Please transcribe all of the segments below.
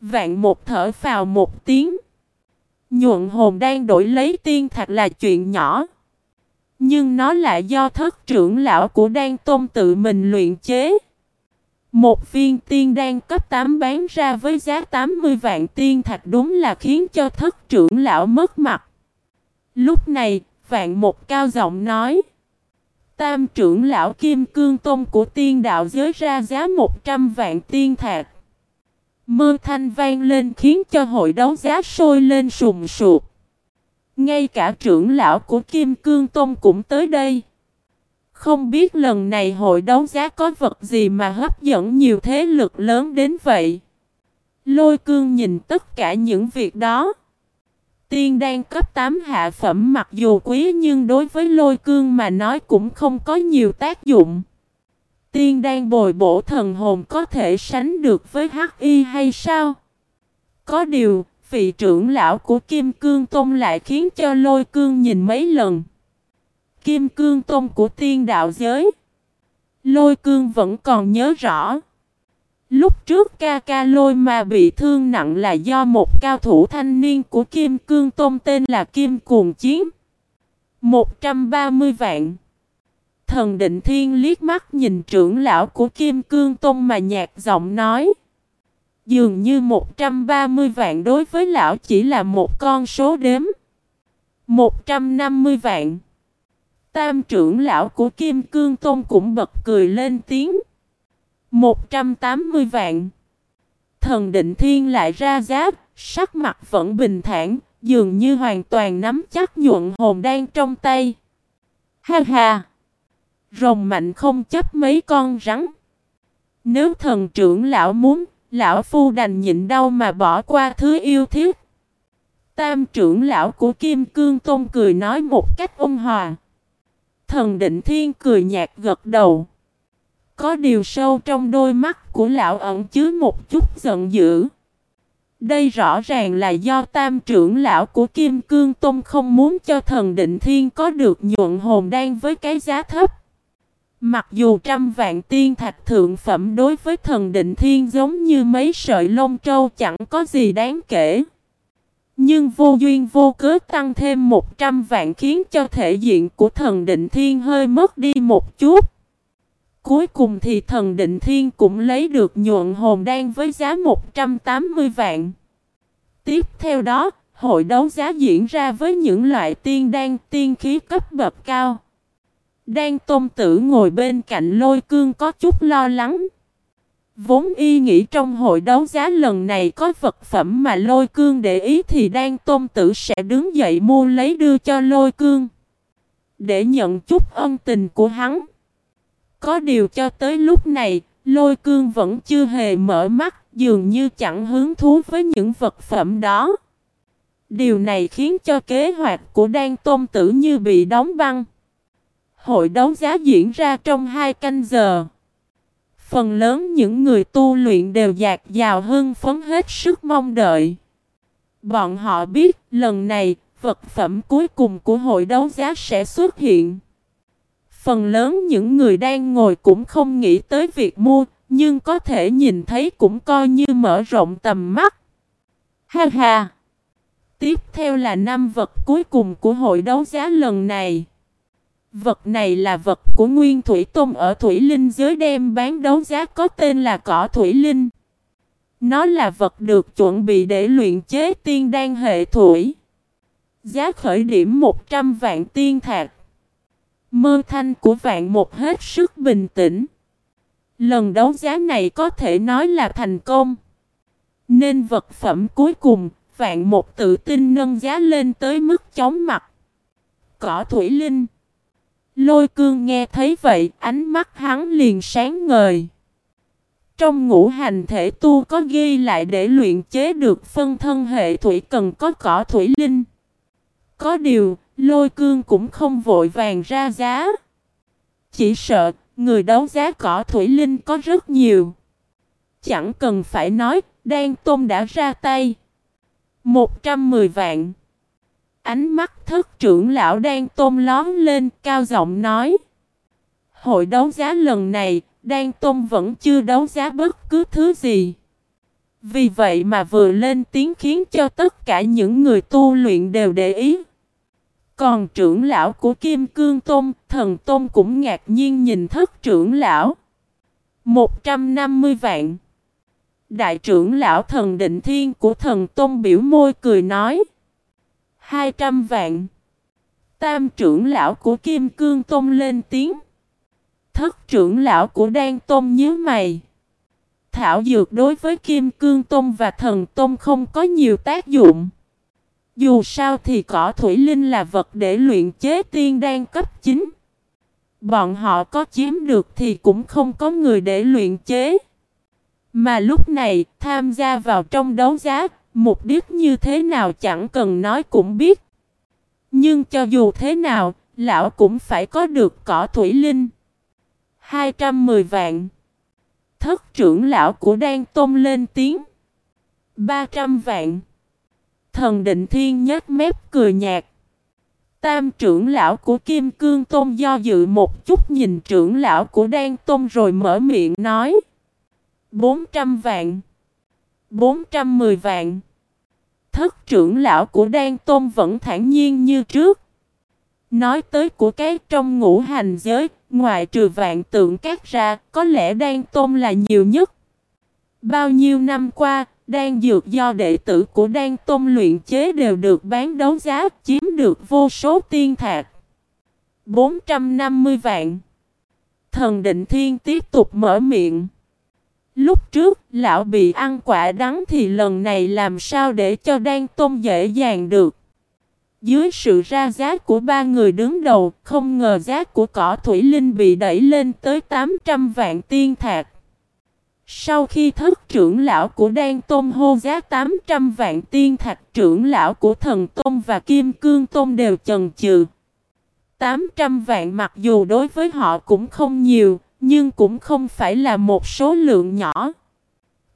Vạn một thở phào một tiếng. Nhuận hồn đang đổi lấy tiên thạch là chuyện nhỏ. Nhưng nó lại do thất trưởng lão của đan tôn tự mình luyện chế. Một viên tiên đan cấp 8 bán ra với giá 80 vạn tiên thạch đúng là khiến cho thất trưởng lão mất mặt. Lúc này, vạn một cao giọng nói. Tam trưởng lão Kim Cương Tôn của tiên đạo giới ra giá 100 vạn tiên thạch. Mơ thanh vang lên khiến cho hội đấu giá sôi lên sùng sụp. Ngay cả trưởng lão của Kim Cương Tông cũng tới đây. Không biết lần này hội đấu giá có vật gì mà hấp dẫn nhiều thế lực lớn đến vậy. Lôi cương nhìn tất cả những việc đó. Tiên đan cấp 8 hạ phẩm mặc dù quý nhưng đối với lôi cương mà nói cũng không có nhiều tác dụng. Tiên đang bồi bổ thần hồn có thể sánh được với hắc y hay sao? Có điều, vị trưởng lão của Kim Cương Tông lại khiến cho lôi cương nhìn mấy lần. Kim Cương Tông của tiên đạo giới. Lôi cương vẫn còn nhớ rõ. Lúc trước ca ca lôi mà bị thương nặng là do một cao thủ thanh niên của Kim Cương Tông tên là Kim Cuồng Chiến. 130 vạn. Thần định thiên liếc mắt nhìn trưởng lão của Kim Cương Tôn mà nhạt giọng nói. Dường như 130 vạn đối với lão chỉ là một con số đếm. 150 vạn. Tam trưởng lão của Kim Cương Tôn cũng bật cười lên tiếng. 180 vạn. Thần định thiên lại ra giáp, sắc mặt vẫn bình thản, dường như hoàn toàn nắm chắc nhuận hồn đang trong tay. Ha ha! Rồng mạnh không chấp mấy con rắn. Nếu thần trưởng lão muốn, lão phu đành nhịn đau mà bỏ qua thứ yêu thiết. Tam trưởng lão của Kim Cương Tôn cười nói một cách ôn hòa. Thần định thiên cười nhạt gật đầu. Có điều sâu trong đôi mắt của lão ẩn chứa một chút giận dữ. Đây rõ ràng là do tam trưởng lão của Kim Cương Tôn không muốn cho thần định thiên có được nhuận hồn đan với cái giá thấp. Mặc dù trăm vạn tiên thạch thượng phẩm đối với thần định thiên giống như mấy sợi lông trâu chẳng có gì đáng kể. Nhưng vô duyên vô cớ tăng thêm 100 vạn khiến cho thể diện của thần định thiên hơi mất đi một chút. Cuối cùng thì thần định thiên cũng lấy được nhuận hồn đan với giá 180 vạn. Tiếp theo đó, hội đấu giá diễn ra với những loại tiên đan tiên khí cấp bậc cao. Đan tôn tử ngồi bên cạnh lôi cương có chút lo lắng. Vốn y nghĩ trong hội đấu giá lần này có vật phẩm mà lôi cương để ý thì đan tôn tử sẽ đứng dậy mua lấy đưa cho lôi cương. Để nhận chút ân tình của hắn. Có điều cho tới lúc này, lôi cương vẫn chưa hề mở mắt, dường như chẳng hứng thú với những vật phẩm đó. Điều này khiến cho kế hoạch của đan tôn tử như bị đóng băng. Hội đấu giá diễn ra trong hai canh giờ. Phần lớn những người tu luyện đều dạt dào hưng phấn hết sức mong đợi. Bọn họ biết lần này vật phẩm cuối cùng của hội đấu giá sẽ xuất hiện. Phần lớn những người đang ngồi cũng không nghĩ tới việc mua, nhưng có thể nhìn thấy cũng coi như mở rộng tầm mắt. Ha ha! Tiếp theo là năm vật cuối cùng của hội đấu giá lần này. Vật này là vật của Nguyên Thủy Tông ở Thủy Linh giới đem bán đấu giá có tên là cỏ Thủy Linh. Nó là vật được chuẩn bị để luyện chế tiên đan hệ thủy. Giá khởi điểm 100 vạn tiên thạc. Mơ thanh của vạn một hết sức bình tĩnh. Lần đấu giá này có thể nói là thành công. Nên vật phẩm cuối cùng, vạn một tự tin nâng giá lên tới mức chóng mặt. Cỏ Thủy Linh Lôi cương nghe thấy vậy, ánh mắt hắn liền sáng ngời. Trong ngũ hành thể tu có ghi lại để luyện chế được phân thân hệ thủy cần có cỏ thủy linh. Có điều, lôi cương cũng không vội vàng ra giá. Chỉ sợ, người đấu giá cỏ thủy linh có rất nhiều. Chẳng cần phải nói, Đan Tôn đã ra tay. 110 vạn. Ánh mắt thất trưởng lão đang tôm lón lên cao giọng nói. Hội đấu giá lần này, Đan Tôn vẫn chưa đấu giá bất cứ thứ gì. Vì vậy mà vừa lên tiếng khiến cho tất cả những người tu luyện đều để ý. Còn trưởng lão của Kim Cương Tôn, thần Tôn cũng ngạc nhiên nhìn thất trưởng lão. 150 vạn. Đại trưởng lão thần định thiên của thần Tôn biểu môi cười nói. 200 vạn. Tam trưởng lão của Kim Cương Tông lên tiếng. Thất trưởng lão của Đan Tông nhớ mày. Thảo dược đối với Kim Cương Tông và Thần Tông không có nhiều tác dụng. Dù sao thì cỏ thủy linh là vật để luyện chế tiên đan cấp 9. Bọn họ có chiếm được thì cũng không có người để luyện chế. Mà lúc này tham gia vào trong đấu giá, mục đích như thế nào chẳng cần nói cũng biết. Nhưng cho dù thế nào, lão cũng phải có được cỏ thủy linh. 210 vạn. Thất trưởng lão của Đan Tôn lên tiếng. 300 vạn. Thần định thiên nhếch mép cười nhạt. Tam trưởng lão của Kim Cương Tôn do dự một chút nhìn trưởng lão của Đan Tôn rồi mở miệng nói. 400 vạn. 410 vạn. Thất trưởng lão của Đan Tôn vẫn thản nhiên như trước. Nói tới của cái trong ngũ hành giới, ngoài trừ vạn tượng các ra, có lẽ Đan Tôn là nhiều nhất. Bao nhiêu năm qua, đan dược do đệ tử của đan tôn luyện chế đều được bán đấu giá, chiếm được vô số tiên thạc. 450 vạn. Thần định thiên tiếp tục mở miệng. Lúc trước, lão bị ăn quả đắng thì lần này làm sao để cho đan tôm dễ dàng được. Dưới sự ra giá của ba người đứng đầu, không ngờ giá của cỏ thủy linh bị đẩy lên tới 800 vạn tiên thạc. Sau khi thất trưởng lão của Đan Tôn hô giá 800 vạn tiên thạch trưởng lão của thần Tôn và Kim Cương Tôn đều chần chừ. 800 vạn mặc dù đối với họ cũng không nhiều, nhưng cũng không phải là một số lượng nhỏ.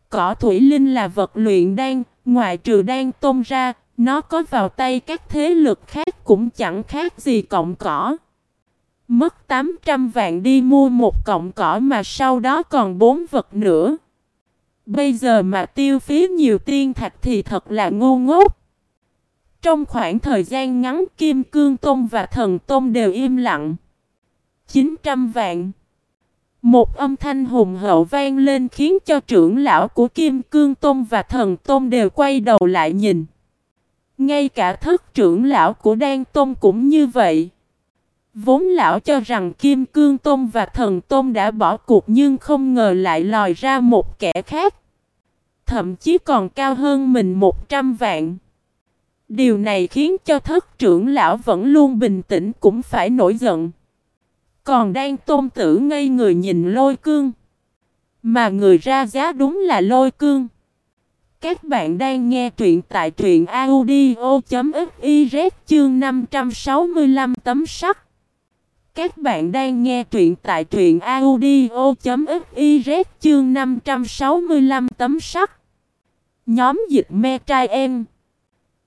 Cỏ thủy linh là vật luyện đan, ngoài trừ đan tôm ra, nó có vào tay các thế lực khác cũng chẳng khác gì cọng cỏ. Mất 800 vạn đi mua một cọng cỏ mà sau đó còn bốn vật nữa. Bây giờ mà tiêu phí nhiều tiên thạch thì thật là ngu ngốc. Trong khoảng thời gian ngắn Kim Cương Tôn và Thần Tôn đều im lặng. 900 vạn. Một âm thanh hùng hậu vang lên khiến cho trưởng lão của Kim Cương Tôn và Thần Tôn đều quay đầu lại nhìn. Ngay cả thất trưởng lão của Đan Tôn cũng như vậy. Vốn lão cho rằng Kim Cương Tôn và Thần Tôn đã bỏ cuộc nhưng không ngờ lại lòi ra một kẻ khác. Thậm chí còn cao hơn mình 100 vạn. Điều này khiến cho thất trưởng lão vẫn luôn bình tĩnh cũng phải nổi giận. Còn đang tôn tử ngây người nhìn lôi cương. Mà người ra giá đúng là lôi cương. Các bạn đang nghe truyện tại truyện audio.fiz chương 565 tấm sắt. Các bạn đang nghe truyện tại truyện audio.fiz chương 565 tấm sắt. Nhóm dịch me trai em.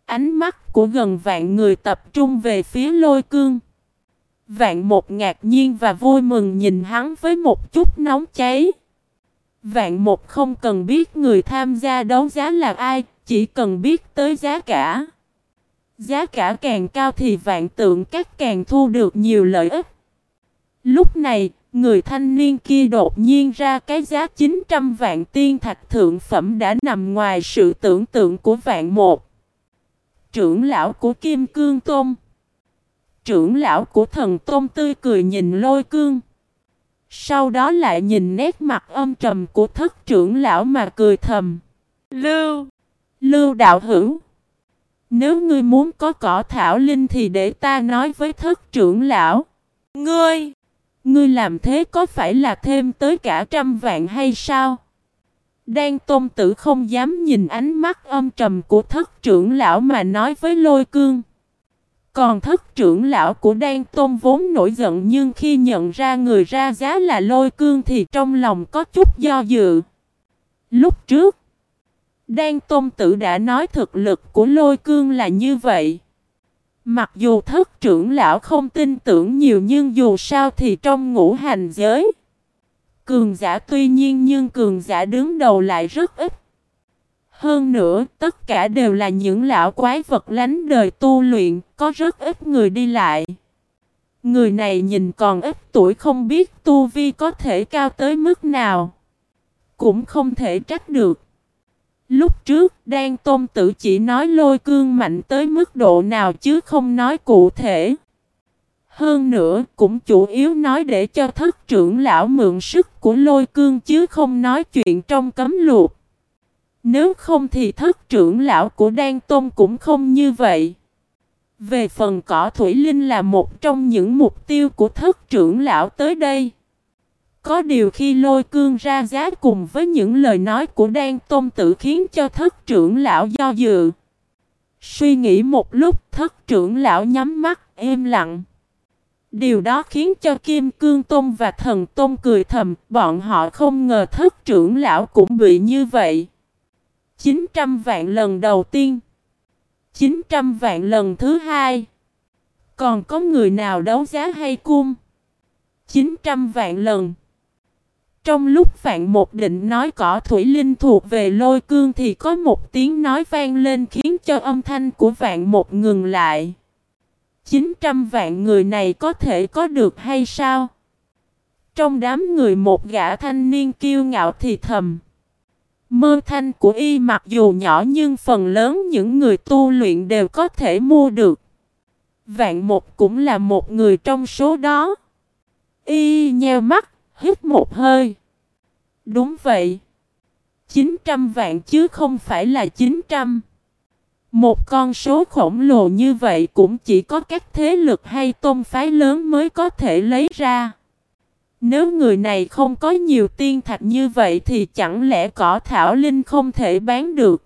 Ánh mắt của gần vạn người tập trung về phía lôi cương. Vạn một ngạc nhiên và vui mừng nhìn hắn với một chút nóng cháy. Vạn một không cần biết người tham gia đấu giá là ai, chỉ cần biết tới giá cả. Giá cả càng cao thì vạn tượng các càng thu được nhiều lợi ích. Lúc này, người thanh niên kia đột nhiên ra cái giá 900 vạn tiên thạch thượng phẩm đã nằm ngoài sự tưởng tượng của vạn một. Trưởng lão của Kim Cương Tôn Trưởng lão của thần Tôn tươi cười nhìn lôi cương. Sau đó lại nhìn nét mặt âm trầm của thất trưởng lão mà cười thầm. Lưu! Lưu đạo hữu! Nếu ngươi muốn có cỏ thảo linh thì để ta nói với thất trưởng lão. Ngươi! Ngươi làm thế có phải là thêm tới cả trăm vạn hay sao? Đan tôn tử không dám nhìn ánh mắt âm trầm của thất trưởng lão mà nói với lôi cương. Còn thất trưởng lão của Đan Tôn vốn nổi giận nhưng khi nhận ra người ra giá là lôi cương thì trong lòng có chút do dự. Lúc trước, Đan Tôn tử đã nói thực lực của lôi cương là như vậy. Mặc dù thất trưởng lão không tin tưởng nhiều nhưng dù sao thì trong ngũ hành giới. Cường giả tuy nhiên nhưng cường giả đứng đầu lại rất ít. Hơn nữa, tất cả đều là những lão quái vật lánh đời tu luyện, có rất ít người đi lại. Người này nhìn còn ít tuổi không biết tu vi có thể cao tới mức nào. Cũng không thể trách được. Lúc trước, Đan Tôn Tử chỉ nói lôi cương mạnh tới mức độ nào chứ không nói cụ thể. Hơn nữa, cũng chủ yếu nói để cho thất trưởng lão mượn sức của lôi cương chứ không nói chuyện trong cấm luộc. Nếu không thì thất trưởng lão của Đan Tôn cũng không như vậy. Về phần cỏ Thủy Linh là một trong những mục tiêu của thất trưởng lão tới đây. Có điều khi lôi cương ra giá cùng với những lời nói của Đan Tôn tự khiến cho thất trưởng lão do dự. Suy nghĩ một lúc thất trưởng lão nhắm mắt im lặng. Điều đó khiến cho Kim Cương Tôn và Thần Tôn cười thầm, bọn họ không ngờ thất trưởng lão cũng bị như vậy. 900 vạn lần đầu tiên. 900 vạn lần thứ hai. Còn có người nào đấu giá hay cung? 900 vạn lần. Trong lúc Vạn Một định nói cỏ Thủy Linh thuộc về lôi cương Thì có một tiếng nói vang lên khiến cho âm thanh của Vạn Một ngừng lại. 900 vạn người này có thể có được hay sao? Trong đám người một gã thanh niên kiêu ngạo thì thầm. Mơ thanh của y mặc dù nhỏ nhưng phần lớn những người tu luyện đều có thể mua được. Vạn một cũng là một người trong số đó. Y nheo mắt, hít một hơi. Đúng vậy. 900 vạn chứ không phải là 900. Một con số khổng lồ như vậy cũng chỉ có các thế lực hay tôn phái lớn mới có thể lấy ra. Nếu người này không có nhiều tiên thạch như vậy thì chẳng lẽ cỏ thảo linh không thể bán được.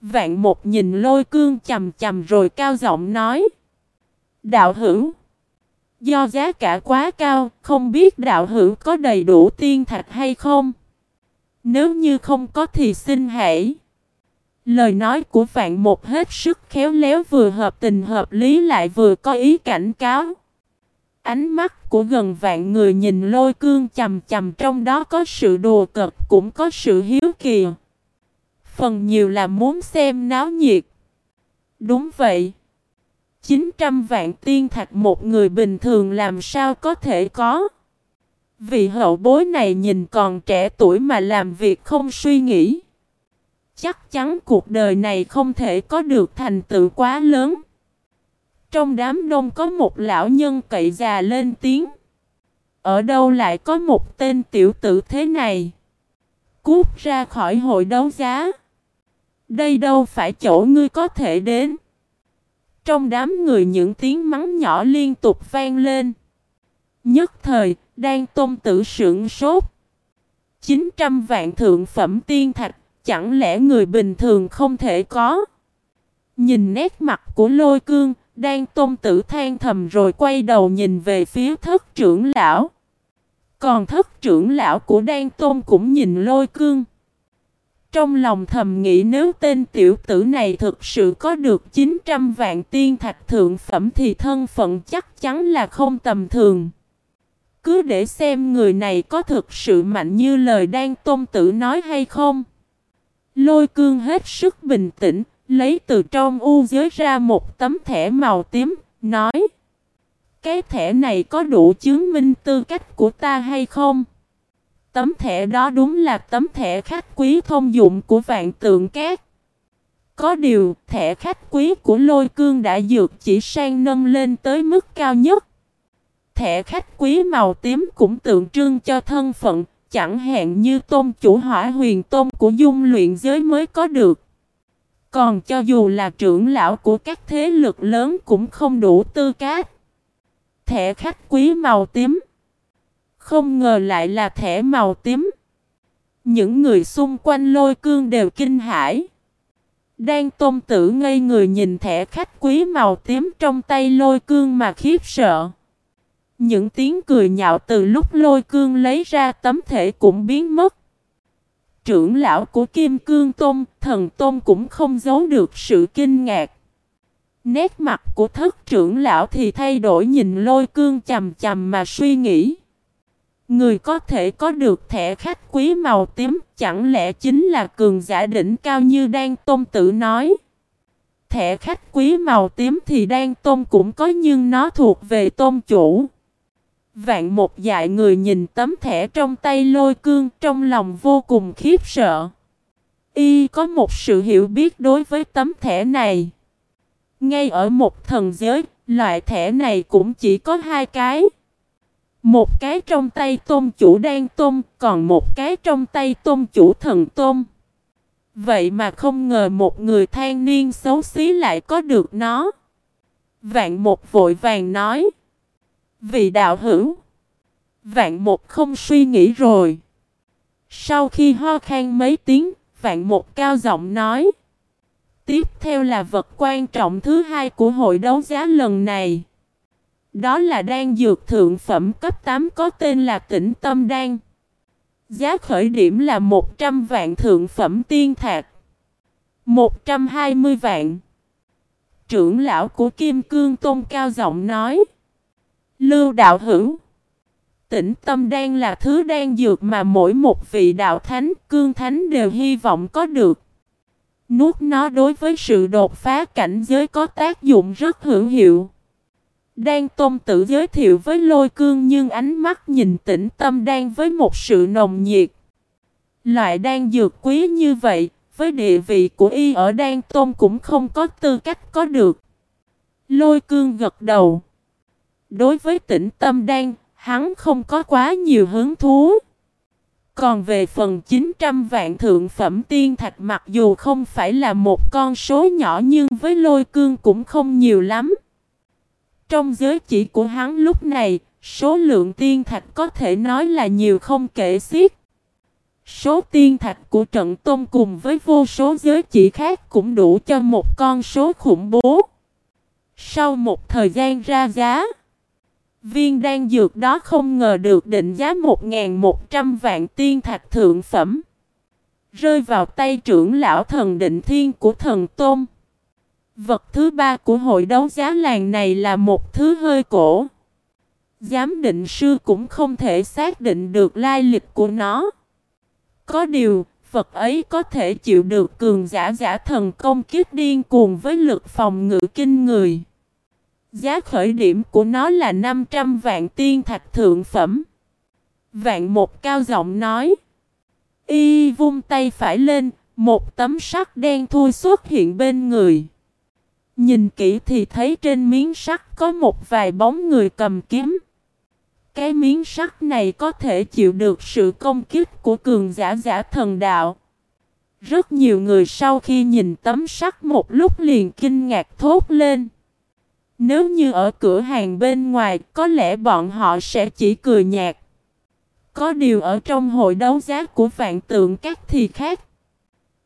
Vạn một nhìn lôi cương chầm chầm rồi cao giọng nói. Đạo hữu. Do giá cả quá cao, không biết đạo hữu có đầy đủ tiên thạch hay không? Nếu như không có thì xin hãy. Lời nói của vạn một hết sức khéo léo vừa hợp tình hợp lý lại vừa có ý cảnh cáo. Ánh mắt của gần vạn người nhìn lôi cương chầm chầm trong đó có sự đùa cợt, cũng có sự hiếu kỳ. Phần nhiều là muốn xem náo nhiệt. Đúng vậy. 900 vạn tiên thạch một người bình thường làm sao có thể có. Vì hậu bối này nhìn còn trẻ tuổi mà làm việc không suy nghĩ. Chắc chắn cuộc đời này không thể có được thành tựu quá lớn. Trong đám đông có một lão nhân cậy già lên tiếng. Ở đâu lại có một tên tiểu tử thế này? Cút ra khỏi hội đấu giá. Đây đâu phải chỗ ngươi có thể đến. Trong đám người những tiếng mắng nhỏ liên tục vang lên. Nhất thời, đang tôn tử sưởng sốt. 900 vạn thượng phẩm tiên thạch, chẳng lẽ người bình thường không thể có? Nhìn nét mặt của lôi cương, đang tôn tử than thầm rồi quay đầu nhìn về phía thất trưởng lão. Còn thất trưởng lão của đan tôn cũng nhìn lôi cương. Trong lòng thầm nghĩ nếu tên tiểu tử này thực sự có được 900 vạn tiên thạch thượng phẩm thì thân phận chắc chắn là không tầm thường. Cứ để xem người này có thực sự mạnh như lời đan tôn tử nói hay không. Lôi cương hết sức bình tĩnh, Lấy từ trong u giới ra một tấm thẻ màu tím, nói Cái thẻ này có đủ chứng minh tư cách của ta hay không? Tấm thẻ đó đúng là tấm thẻ khách quý thông dụng của vạn tượng cát. Có điều, thẻ khách quý của lôi cương đã dược chỉ sang nâng lên tới mức cao nhất. Thẻ khách quý màu tím cũng tượng trưng cho thân phận, chẳng hạn như tôn chủ hỏa huyền tôn của dung luyện giới mới có được. Còn cho dù là trưởng lão của các thế lực lớn cũng không đủ tư cách. Thẻ khách quý màu tím. Không ngờ lại là thẻ màu tím. Những người xung quanh lôi cương đều kinh hãi. Đang tôn tử ngây người nhìn thẻ khách quý màu tím trong tay lôi cương mà khiếp sợ. Những tiếng cười nhạo từ lúc lôi cương lấy ra tấm thể cũng biến mất trưởng lão của Kim Cương Tôn, thần Tôn cũng không giấu được sự kinh ngạc. Nét mặt của thất trưởng lão thì thay đổi nhìn lôi cương chầm chầm mà suy nghĩ. Người có thể có được thẻ khách quý màu tím chẳng lẽ chính là cường giả đỉnh cao như Đan tôn tự nói. Thẻ khách quý màu tím thì Đan tôn cũng có nhưng nó thuộc về tôn chủ. Vạn một dại người nhìn tấm thẻ trong tay lôi cương trong lòng vô cùng khiếp sợ. Y có một sự hiểu biết đối với tấm thẻ này. Ngay ở một thần giới, loại thẻ này cũng chỉ có hai cái. Một cái trong tay tôn chủ đang tôn, còn một cái trong tay tôn chủ thần tôn. Vậy mà không ngờ một người than niên xấu xí lại có được nó. Vạn một vội vàng nói. Vì đạo hữu. Vạn một không suy nghĩ rồi. Sau khi ho khan mấy tiếng, vạn một cao giọng nói. Tiếp theo là vật quan trọng thứ hai của hội đấu giá lần này. Đó là đan dược thượng phẩm cấp 8 có tên là tĩnh tâm đan. Giá khởi điểm là 100 vạn thượng phẩm tiên thạc. 120 vạn. Trưởng lão của Kim Cương Tôn cao giọng nói. Lưu đạo hữu. Tĩnh tâm đang là thứ đang dược mà mỗi một vị đạo thánh, cương thánh đều hy vọng có được. Nuốt nó đối với sự đột phá cảnh giới có tác dụng rất hữu hiệu. Đang tôn tự giới thiệu với lôi cương nhưng ánh mắt nhìn tĩnh tâm đang với một sự nồng nhiệt. Loại đang dược quý như vậy, với địa vị của y ở đang tôn cũng không có tư cách có được. Lôi cương gật đầu. Đối với tĩnh tâm đan, hắn không có quá nhiều hứng thú. Còn về phần 900 vạn thượng phẩm tiên thạch mặc dù không phải là một con số nhỏ nhưng với lôi cương cũng không nhiều lắm. Trong giới chỉ của hắn lúc này, số lượng tiên thạch có thể nói là nhiều không kể xiết. Số tiên thạch của trận tôn cùng với vô số giới chỉ khác cũng đủ cho một con số khủng bố. Sau một thời gian ra giá, viên đan dược đó không ngờ được định giá 1.100 vạn tiên thạch thượng phẩm. Rơi vào tay trưởng lão thần định thiên của thần tôn. Vật thứ ba của hội đấu giá làng này là một thứ hơi cổ. Giám định sư cũng không thể xác định được lai lịch của nó. Có điều, vật ấy có thể chịu được cường giả giả thần công kiếp điên cuồng với lực phòng ngự kinh người. Giá khởi điểm của nó là 500 vạn tiên thạch thượng phẩm. Vạn một cao giọng nói. Y vung tay phải lên, một tấm sắt đen thui xuất hiện bên người. Nhìn kỹ thì thấy trên miếng sắt có một vài bóng người cầm kiếm. Cái miếng sắt này có thể chịu được sự công kích của cường giả giả thần đạo. Rất nhiều người sau khi nhìn tấm sắt một lúc liền kinh ngạc thốt lên. Nếu như ở cửa hàng bên ngoài, có lẽ bọn họ sẽ chỉ cười nhạt. Có điều ở trong hội đấu giá của vạn tượng các thì khác.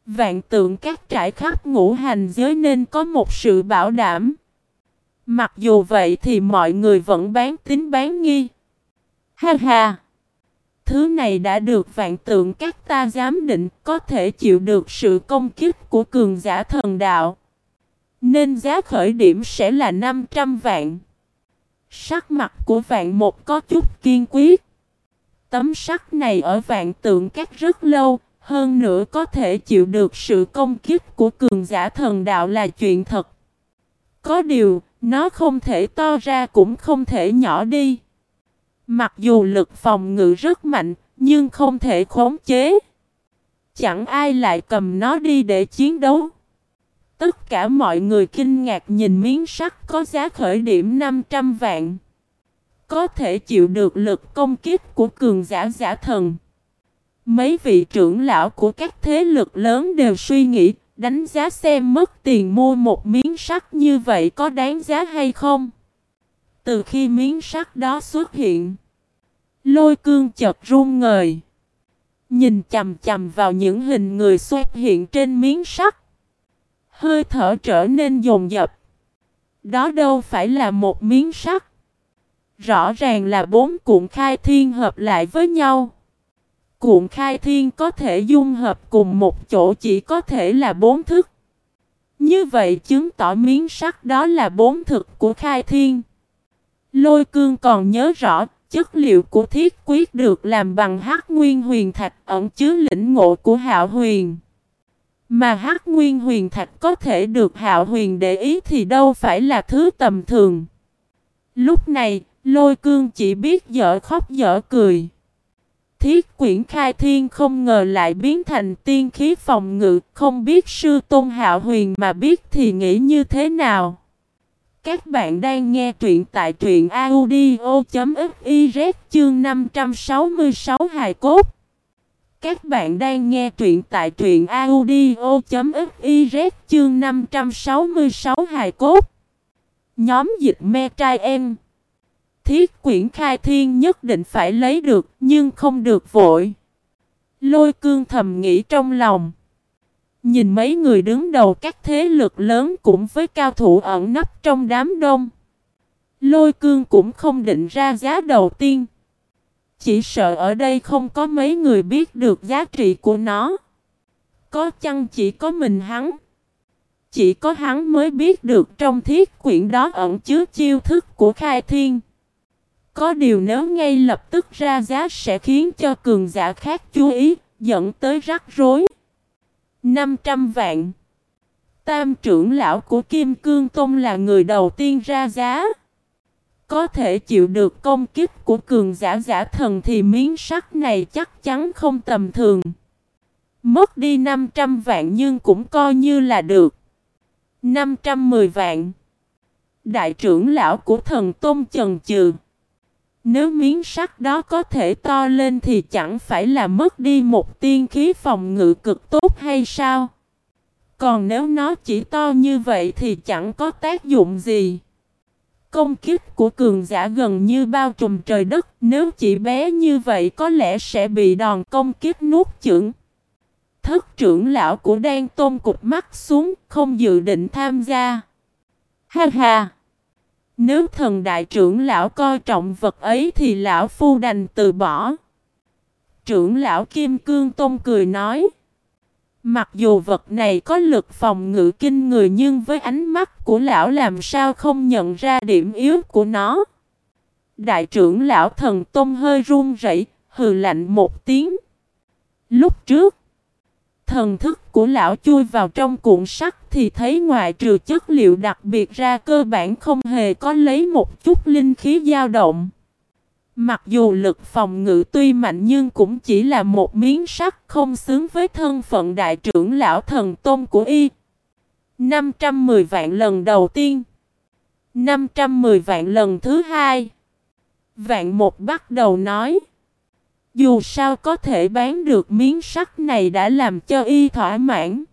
Vạn tượng các trải khắp ngũ hành giới nên có một sự bảo đảm. Mặc dù vậy thì mọi người vẫn bán tính bán nghi. Ha ha! Thứ này đã được vạn tượng các ta giám định có thể chịu được sự công kích của cường giả thần đạo. Nên giá khởi điểm sẽ là 500 vạn. Sắc mặt của vạn một có chút kiên quyết. Tấm sắt này ở vạn tượng các rất lâu, hơn nữa có thể chịu được sự công kích của cường giả thần đạo là chuyện thật. Có điều, nó không thể to ra cũng không thể nhỏ đi. Mặc dù lực phòng ngự rất mạnh, nhưng không thể khống chế. Chẳng ai lại cầm nó đi để chiến đấu. Tất cả mọi người kinh ngạc nhìn miếng sắt có giá khởi điểm 500 vạn. Có thể chịu được lực công kích của cường giả giả thần. Mấy vị trưởng lão của các thế lực lớn đều suy nghĩ, đánh giá xem mất tiền mua một miếng sắt như vậy có đáng giá hay không. Từ khi miếng sắt đó xuất hiện, lôi cương chợt run ngời. Nhìn chầm chầm vào những hình người xuất hiện trên miếng sắt. Hơi thở trở nên dồn dập. Đó đâu phải là một miếng sắt. Rõ ràng là bốn cuộn khai thiên hợp lại với nhau. Cuộn khai thiên có thể dung hợp cùng một chỗ chỉ có thể là bốn thức. Như vậy chứng tỏ miếng sắt đó là bốn thực của khai thiên. Lôi cương còn nhớ rõ, chất liệu của thiết quyết được làm bằng hắc nguyên huyền thạch ẩn chứa lĩnh ngộ của hạo huyền. Mà hắc nguyên huyền thạch có thể được hạo huyền để ý thì đâu phải là thứ tầm thường. Lúc này, lôi cương chỉ biết dở khóc dở cười. Thiết quyển khai thiên không ngờ lại biến thành tiên khí phòng ngự, không biết sư tôn hạo huyền mà biết thì nghĩ như thế nào. Các bạn đang nghe truyện tại truyện audio.fiz chương 566 hài cốt. Các bạn đang nghe truyện tại truyện audio.fiz chương 566 hài cốt. Nhóm dịch me trai em. Thiết quyển khai thiên nhất định phải lấy được, nhưng không được vội. Lôi cương thầm nghĩ trong lòng. Nhìn mấy người đứng đầu các thế lực lớn cũng với cao thủ ẩn nấp trong đám đông. Lôi cương cũng không định ra giá đầu tiên. Chỉ sợ ở đây không có mấy người biết được giá trị của nó. Có chăng chỉ có mình hắn. Chỉ có hắn mới biết được trong thiết quyển đó ẩn chứa chiêu thức của khai thiên. Có điều nếu ngay lập tức ra giá sẽ khiến cho cường giả khác chú ý, dẫn tới rắc rối. 500 vạn Tam trưởng lão của Kim Cương Tông là người đầu tiên ra giá. Có thể chịu được công kích của cường giả giả thần thì miếng sắt này chắc chắn không tầm thường. Mất đi 500 vạn nhưng cũng coi như là được. 510 vạn Đại trưởng lão của thần Tôn trần trừ Nếu miếng sắt đó có thể to lên thì chẳng phải là mất đi một tiên khí phòng ngự cực tốt hay sao? Còn nếu nó chỉ to như vậy thì chẳng có tác dụng gì. Công kích của cường giả gần như bao trùm trời đất, nếu chỉ bé như vậy có lẽ sẽ bị đòn công kích nuốt chửng. Thất trưởng lão của đan tôm cụp mắt xuống, không dự định tham gia. Ha ha! Nếu thần đại trưởng lão coi trọng vật ấy thì lão phu đành từ bỏ. Trưởng lão Kim Cương Tôn cười nói. Mặc dù vật này có lực phòng ngự kinh người nhưng với ánh mắt của lão làm sao không nhận ra điểm yếu của nó. Đại trưởng lão thần Tôn hơi run rẩy, hừ lạnh một tiếng. Lúc trước, thần thức của lão chui vào trong cuộn sắt thì thấy ngoài trừ chất liệu đặc biệt ra cơ bản không hề có lấy một chút linh khí dao động. Mặc dù lực phòng ngự tuy mạnh nhưng cũng chỉ là một miếng sắt không xứng với thân phận đại trưởng lão thần tôn của y. 510 vạn lần đầu tiên 510 vạn lần thứ hai Vạn một bắt đầu nói dù sao có thể bán được miếng sắt này đã làm cho y thỏa mãn.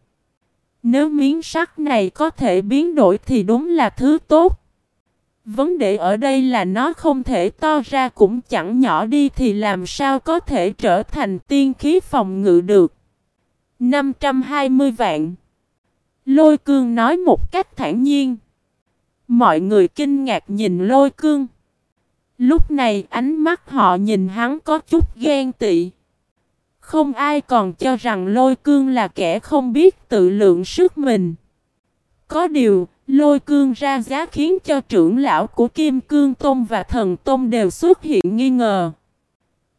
Nếu miếng sắt này có thể biến đổi thì đúng là thứ tốt. Vấn đề ở đây là nó không thể to ra cũng chẳng nhỏ đi thì làm sao có thể trở thành tiên khí phòng ngự được. 520 vạn Lôi cương nói một cách thản nhiên. Mọi người kinh ngạc nhìn lôi cương. Lúc này ánh mắt họ nhìn hắn có chút ghen tị. Không ai còn cho rằng lôi cương là kẻ không biết tự lượng sức mình. Có điều, lôi cương ra giá khiến cho trưởng lão của Kim Cương Tôn và Thần Tôn đều xuất hiện nghi ngờ.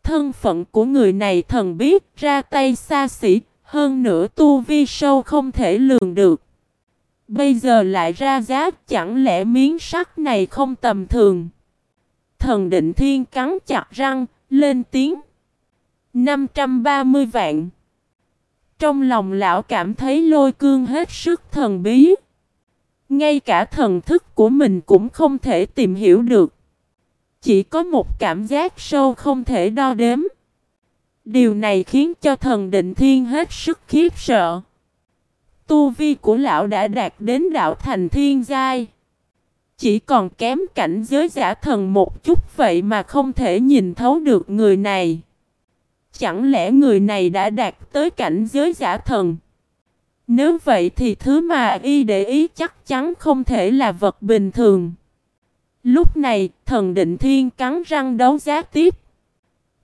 Thân phận của người này thần biết ra tay xa xỉ, hơn nữa tu vi sâu không thể lường được. Bây giờ lại ra giá chẳng lẽ miếng sắt này không tầm thường. Thần định thiên cắn chặt răng, lên tiếng. 530 vạn. Trong lòng lão cảm thấy lôi cương hết sức thần bí. Ngay cả thần thức của mình cũng không thể tìm hiểu được. Chỉ có một cảm giác sâu không thể đo đếm. Điều này khiến cho thần định thiên hết sức khiếp sợ. Tu vi của lão đã đạt đến đạo thành thiên giai. Chỉ còn kém cảnh giới giả thần một chút vậy mà không thể nhìn thấu được người này. Chẳng lẽ người này đã đạt tới cảnh giới giả thần? Nếu vậy thì thứ mà y để ý chắc chắn không thể là vật bình thường. Lúc này, thần định thiên cắn răng đấu giá tiếp.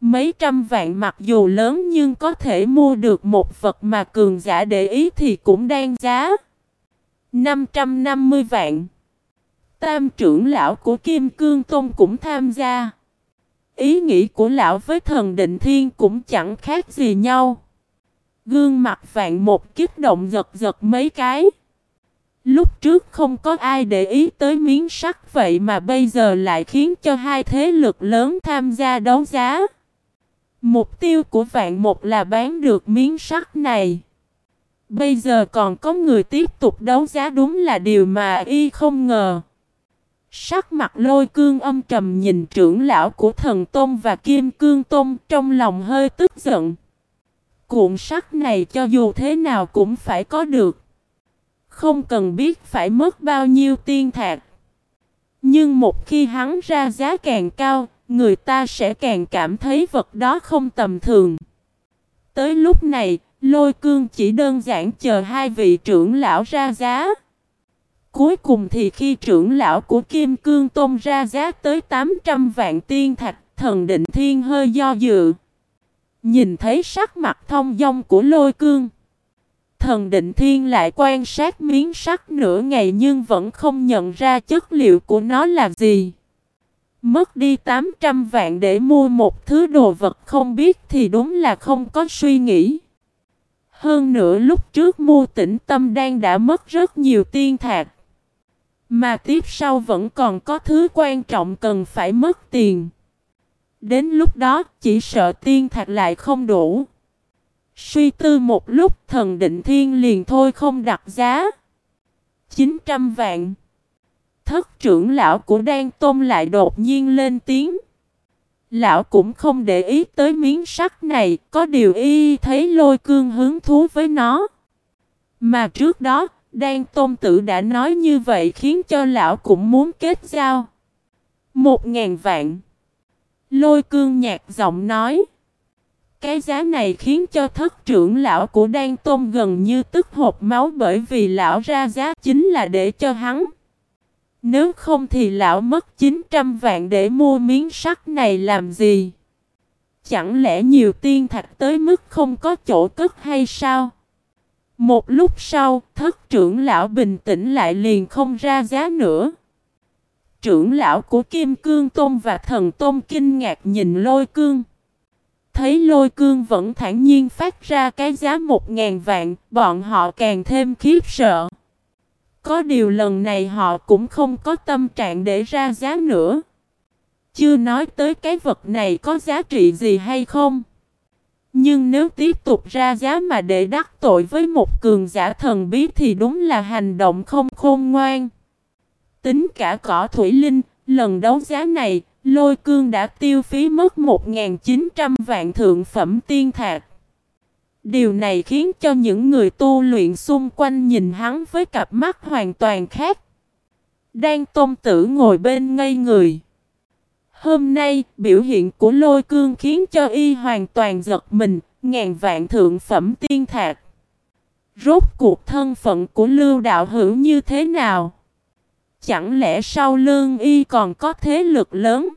Mấy trăm vạn mặc dù lớn nhưng có thể mua được một vật mà cường giả để ý thì cũng đang giá. 550 vạn. Tam trưởng lão của Kim Cương Tôn cũng tham gia. Ý nghĩ của lão với thần định thiên cũng chẳng khác gì nhau. Gương mặt vạn một kích động giật giật mấy cái. Lúc trước không có ai để ý tới miếng sắt vậy mà bây giờ lại khiến cho hai thế lực lớn tham gia đấu giá. Mục tiêu của vạn một là bán được miếng sắt này. Bây giờ còn có người tiếp tục đấu giá đúng là điều mà y không ngờ. Sắc mặt lôi cương âm trầm nhìn trưởng lão của thần Tôn và Kim Cương Tôn trong lòng hơi tức giận. Cuộn sắt này cho dù thế nào cũng phải có được. Không cần biết phải mất bao nhiêu tiên thạc. Nhưng một khi hắn ra giá càng cao, người ta sẽ càng cảm thấy vật đó không tầm thường. Tới lúc này, lôi cương chỉ đơn giản chờ hai vị trưởng lão ra giá. Cuối cùng thì khi trưởng lão của Kim Cương Tôn ra giá tới 800 vạn tiên thạch, thần định thiên hơi do dự. Nhìn thấy sắc mặt thông dong của lôi cương. Thần định thiên lại quan sát miếng sắt nửa ngày nhưng vẫn không nhận ra chất liệu của nó là gì. Mất đi 800 vạn để mua một thứ đồ vật không biết thì đúng là không có suy nghĩ. Hơn nữa lúc trước mua tĩnh tâm đang đã mất rất nhiều tiên thạc. Mà tiếp sau vẫn còn có thứ quan trọng cần phải mất tiền. Đến lúc đó chỉ sợ tiên thạch lại không đủ. Suy tư một lúc thần định thiên liền thôi không đặt giá. 900 vạn. Thất trưởng lão của Đan Tôn lại đột nhiên lên tiếng. Lão cũng không để ý tới miếng sắt này, có điều y thấy lôi cương hứng thú với nó. Mà trước đó, Đan Tôn Tử đã nói như vậy khiến cho lão cũng muốn kết giao. Một ngàn vạn. Lôi cương nhạc giọng nói. Cái giá này khiến cho thất trưởng lão của Đan Tôn gần như tức hộp máu bởi vì lão ra giá chính là để cho hắn. Nếu không thì lão mất 900 vạn để mua miếng sắt này làm gì? Chẳng lẽ nhiều tiên thạch tới mức không có chỗ cất hay sao? Một lúc sau, thất trưởng lão bình tĩnh lại liền không ra giá nữa. Trưởng lão của Kim Cương Tôn và Thần Tôn kinh ngạc nhìn lôi cương. Thấy lôi cương vẫn thản nhiên phát ra cái giá một ngàn vạn, bọn họ càng thêm khiếp sợ. Có điều lần này họ cũng không có tâm trạng để ra giá nữa. Chưa nói tới cái vật này có giá trị gì hay không. Nhưng nếu tiếp tục ra giá mà để đắc tội với một cường giả thần bí thì đúng là hành động không khôn ngoan. Tính cả cỏ thủy linh, lần đấu giá này, lôi cương đã tiêu phí mất 1.900 vạn thượng phẩm tiên thạc. Điều này khiến cho những người tu luyện xung quanh nhìn hắn với cặp mắt hoàn toàn khác. Đang tôn tử ngồi bên ngây người. Hôm nay, biểu hiện của lôi cương khiến cho y hoàn toàn giật mình, ngàn vạn thượng phẩm tiên thạc. Rốt cuộc thân phận của lưu đạo hữu như thế nào? Chẳng lẽ sau lương y còn có thế lực lớn?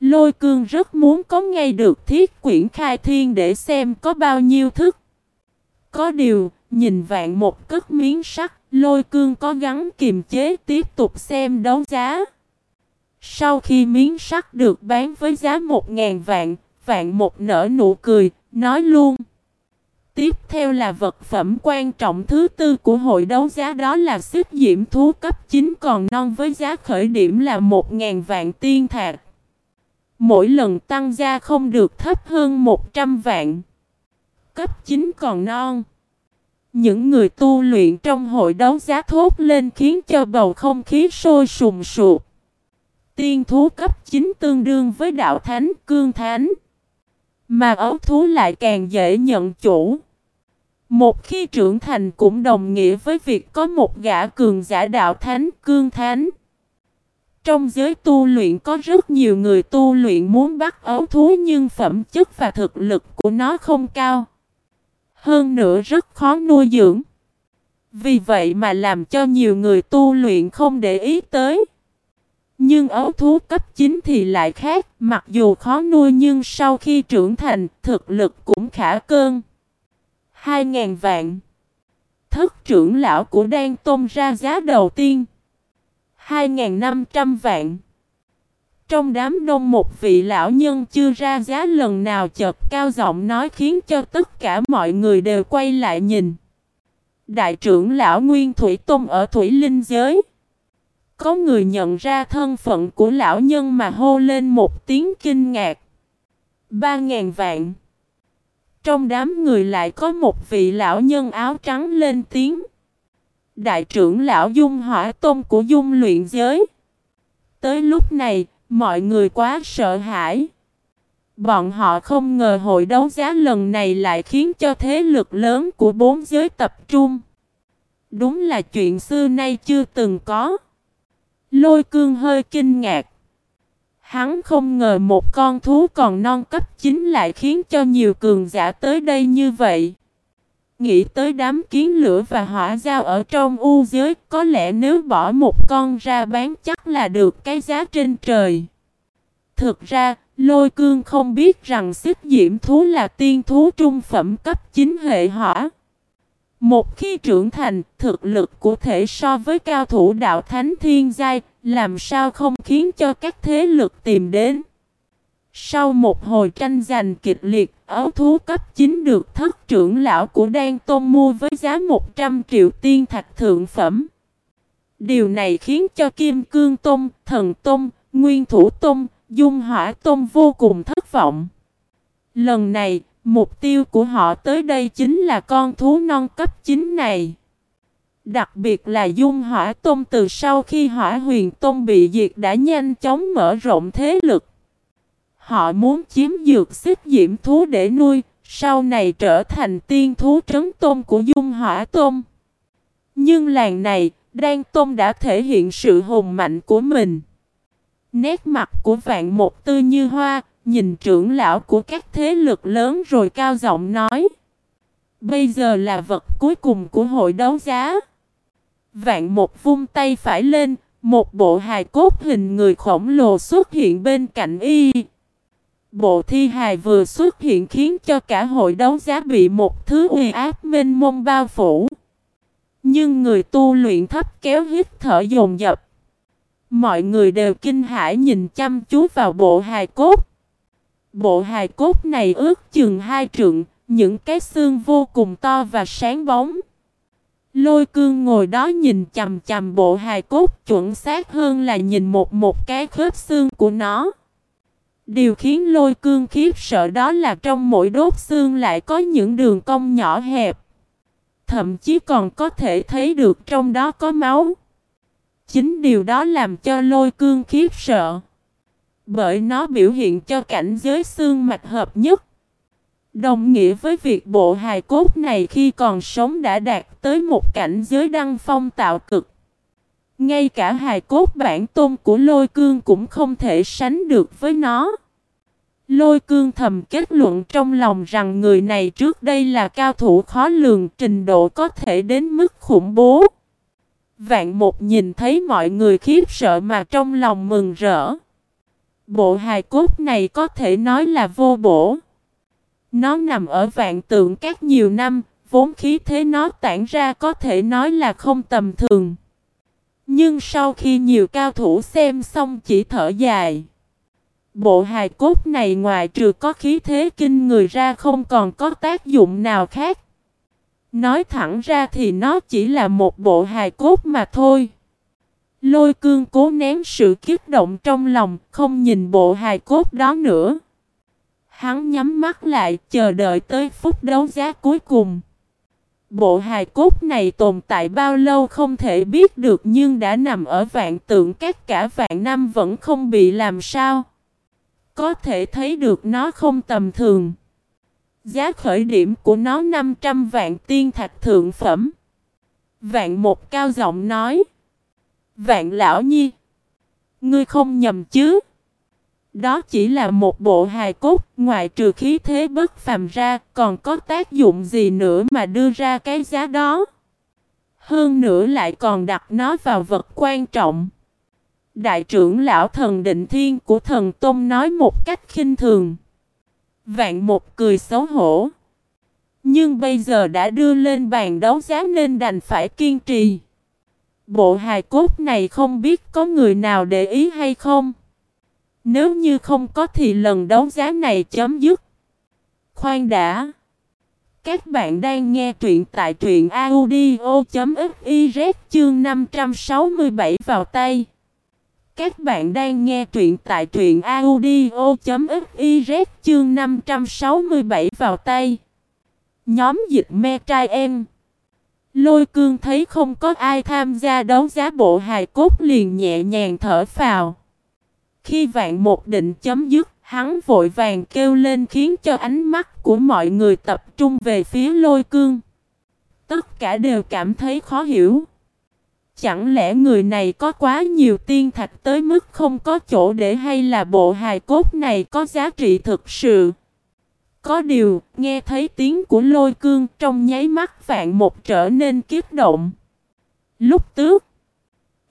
Lôi cương rất muốn có ngay được thiết quyển khai thiên để xem có bao nhiêu thức. Có điều, nhìn vạn một cất miếng sắt, lôi cương có gắn kiềm chế tiếp tục xem đấu giá. Sau khi miếng sắt được bán với giá một ngàn vạn, vạn một nở nụ cười, nói luôn. Tiếp theo là vật phẩm quan trọng thứ tư của hội đấu giá đó là xích diễm thú cấp 9 còn non với giá khởi điểm là 1.000 vạn tiên thạc. Mỗi lần tăng gia không được thấp hơn 100 vạn. Cấp 9 còn non. Những người tu luyện trong hội đấu giá thốt lên khiến cho bầu không khí sôi sùng sụp. Tiên thú cấp 9 tương đương với đạo thánh, cương thánh. Mà ấu thú lại càng dễ nhận chủ. Một khi trưởng thành cũng đồng nghĩa với việc có một gã cường giả đạo thánh, cương thánh. Trong giới tu luyện có rất nhiều người tu luyện muốn bắt ấu thú nhưng phẩm chất và thực lực của nó không cao. Hơn nữa rất khó nuôi dưỡng. Vì vậy mà làm cho nhiều người tu luyện không để ý tới. Nhưng ấu thú cấp 9 thì lại khác, mặc dù khó nuôi nhưng sau khi trưởng thành, thực lực cũng khả cơn. 2.000 vạn Thất trưởng lão của Đan Tôn ra giá đầu tiên 2.500 vạn Trong đám đông một vị lão nhân chưa ra giá lần nào chợt cao giọng nói khiến cho tất cả mọi người đều quay lại nhìn. Đại trưởng lão Nguyên Thủy Tôn ở Thủy Linh Giới. Có người nhận ra thân phận của lão nhân mà hô lên một tiếng kinh ngạc. Ba ngàn vạn. Trong đám người lại có một vị lão nhân áo trắng lên tiếng. Đại trưởng lão Dung Hỏa Tôn của Dung luyện giới. Tới lúc này, mọi người quá sợ hãi. Bọn họ không ngờ hội đấu giá lần này lại khiến cho thế lực lớn của bốn giới tập trung. Đúng là chuyện xưa nay chưa từng có. Lôi cương hơi kinh ngạc. Hắn không ngờ một con thú còn non cấp chính lại khiến cho nhiều cường giả tới đây như vậy. Nghĩ tới đám kiến lửa và hỏa giao ở trong u giới, có lẽ nếu bỏ một con ra bán chắc là được cái giá trên trời. Thực ra, lôi cương không biết rằng xích diễm thú là tiên thú trung phẩm cấp chính hệ hỏa. Một khi trưởng thành, thực lực của thể so với cao thủ đạo thánh thiên giai, làm sao không khiến cho các thế lực tìm đến. Sau một hồi tranh giành kịch liệt, ấu thú cấp 9 được thất trưởng lão của Đan Tôn mua với giá 100 triệu tiên thạch thượng phẩm. Điều này khiến cho Kim Cương Tôn, Thần Tôn, Nguyên Thủ Tôn, Dung Hỏa Tôn vô cùng thất vọng. Lần này, mục tiêu của họ tới đây chính là con thú non cấp 9 này. Đặc biệt là Dung Hỏa Tôn từ sau khi Hỏa Huyền Tôn bị diệt đã nhanh chóng mở rộng thế lực. Họ muốn chiếm dược xích diễm thú để nuôi, sau này trở thành tiên thú trấn tôm của Dung Hỏa Tôn. Nhưng làng này, Đan Tôn đã thể hiện sự hùng mạnh của mình. Nét mặt của vạn một tư như hoa, nhìn trưởng lão của các thế lực lớn rồi cao giọng nói. Bây giờ là vật cuối cùng của hội đấu giá. Vạn một vung tay phải lên, một bộ hài cốt hình người khổng lồ xuất hiện bên cạnh y. Bộ thi hài vừa xuất hiện khiến cho cả hội đấu giá bị một thứ uy áp mênh mông bao phủ. Nhưng người tu luyện thấp kéo hít thở dồn dập. Mọi người đều kinh hãi nhìn chăm chú vào bộ hài cốt. Bộ hài cốt này ước chừng hai trượng, những cái xương vô cùng to và sáng bóng. Lôi cương ngồi đó nhìn chầm chầm bộ hài cốt chuẩn xác hơn là nhìn một một cái khớp xương của nó. Điều khiến lôi cương khiếp sợ đó là trong mỗi đốt xương lại có những đường cong nhỏ hẹp. Thậm chí còn có thể thấy được trong đó có máu. Chính điều đó làm cho lôi cương khiếp sợ. Bởi nó biểu hiện cho cảnh giới xương mạch hợp nhất. Đồng nghĩa với việc bộ hài cốt này khi còn sống đã đạt tới một cảnh giới đăng phong tạo cực. Ngay cả hài cốt bản tôn của lôi cương cũng không thể sánh được với nó. Lôi cương thầm kết luận trong lòng rằng người này trước đây là cao thủ khó lường, trình độ có thể đến mức khủng bố. Vạn một nhìn thấy mọi người khiếp sợ mà trong lòng mừng rỡ. Bộ hài cốt này có thể nói là vô bổ. Nó nằm ở vạn tượng các nhiều năm, vốn khí thế nó tản ra có thể nói là không tầm thường. Nhưng sau khi nhiều cao thủ xem xong chỉ thở dài. Bộ hài cốt này ngoài trừ có khí thế kinh người ra không còn có tác dụng nào khác. Nói thẳng ra thì nó chỉ là một bộ hài cốt mà thôi. Lôi cương cố nén sự kích động trong lòng, không nhìn bộ hài cốt đó nữa. Hắn nhắm mắt lại, chờ đợi tới phút đấu giá cuối cùng. Bộ hài cốt này tồn tại bao lâu không thể biết được nhưng đã nằm ở vạn tượng các cả vạn năm vẫn không bị làm sao. Có thể thấy được nó không tầm thường. Giá khởi điểm của nó 500 vạn tiên thạch thượng phẩm. Vạn một cao giọng nói. Vạn lão nhi. Ngươi không nhầm chứ. Đó chỉ là một bộ hài cốt, ngoài trừ khí thế bất phàm ra, còn có tác dụng gì nữa mà đưa ra cái giá đó. Hơn nữa lại còn đặt nó vào vật quan trọng. Đại trưởng lão thần định thiên của thần Tôn nói một cách khinh thường. Vạn một cười xấu hổ. Nhưng bây giờ đã đưa lên bàn đấu giá nên đành phải kiên trì. Bộ hài cốt này không biết có người nào để ý hay không. Nếu như không có thì lần đấu giá này chấm dứt. Khoan đã. Các bạn đang nghe truyện tại truyện audio.fiz chương 567 vào tay. Các bạn đang nghe truyện tại truyện audio.fiz chương 567 vào tay. Nhóm dịch me trai em. Lôi cương thấy không có ai tham gia đấu giá bộ hài cốt liền nhẹ nhàng thở phào. Khi vạn một định chấm dứt, hắn vội vàng kêu lên khiến cho ánh mắt của mọi người tập trung về phía lôi cương. Tất cả đều cảm thấy khó hiểu. Chẳng lẽ người này có quá nhiều tiên thạch tới mức không có chỗ để hay là bộ hài cốt này có giá trị thực sự? Có điều, nghe thấy tiếng của lôi cương trong nháy mắt vạn một trở nên kiếp động. Lúc trước,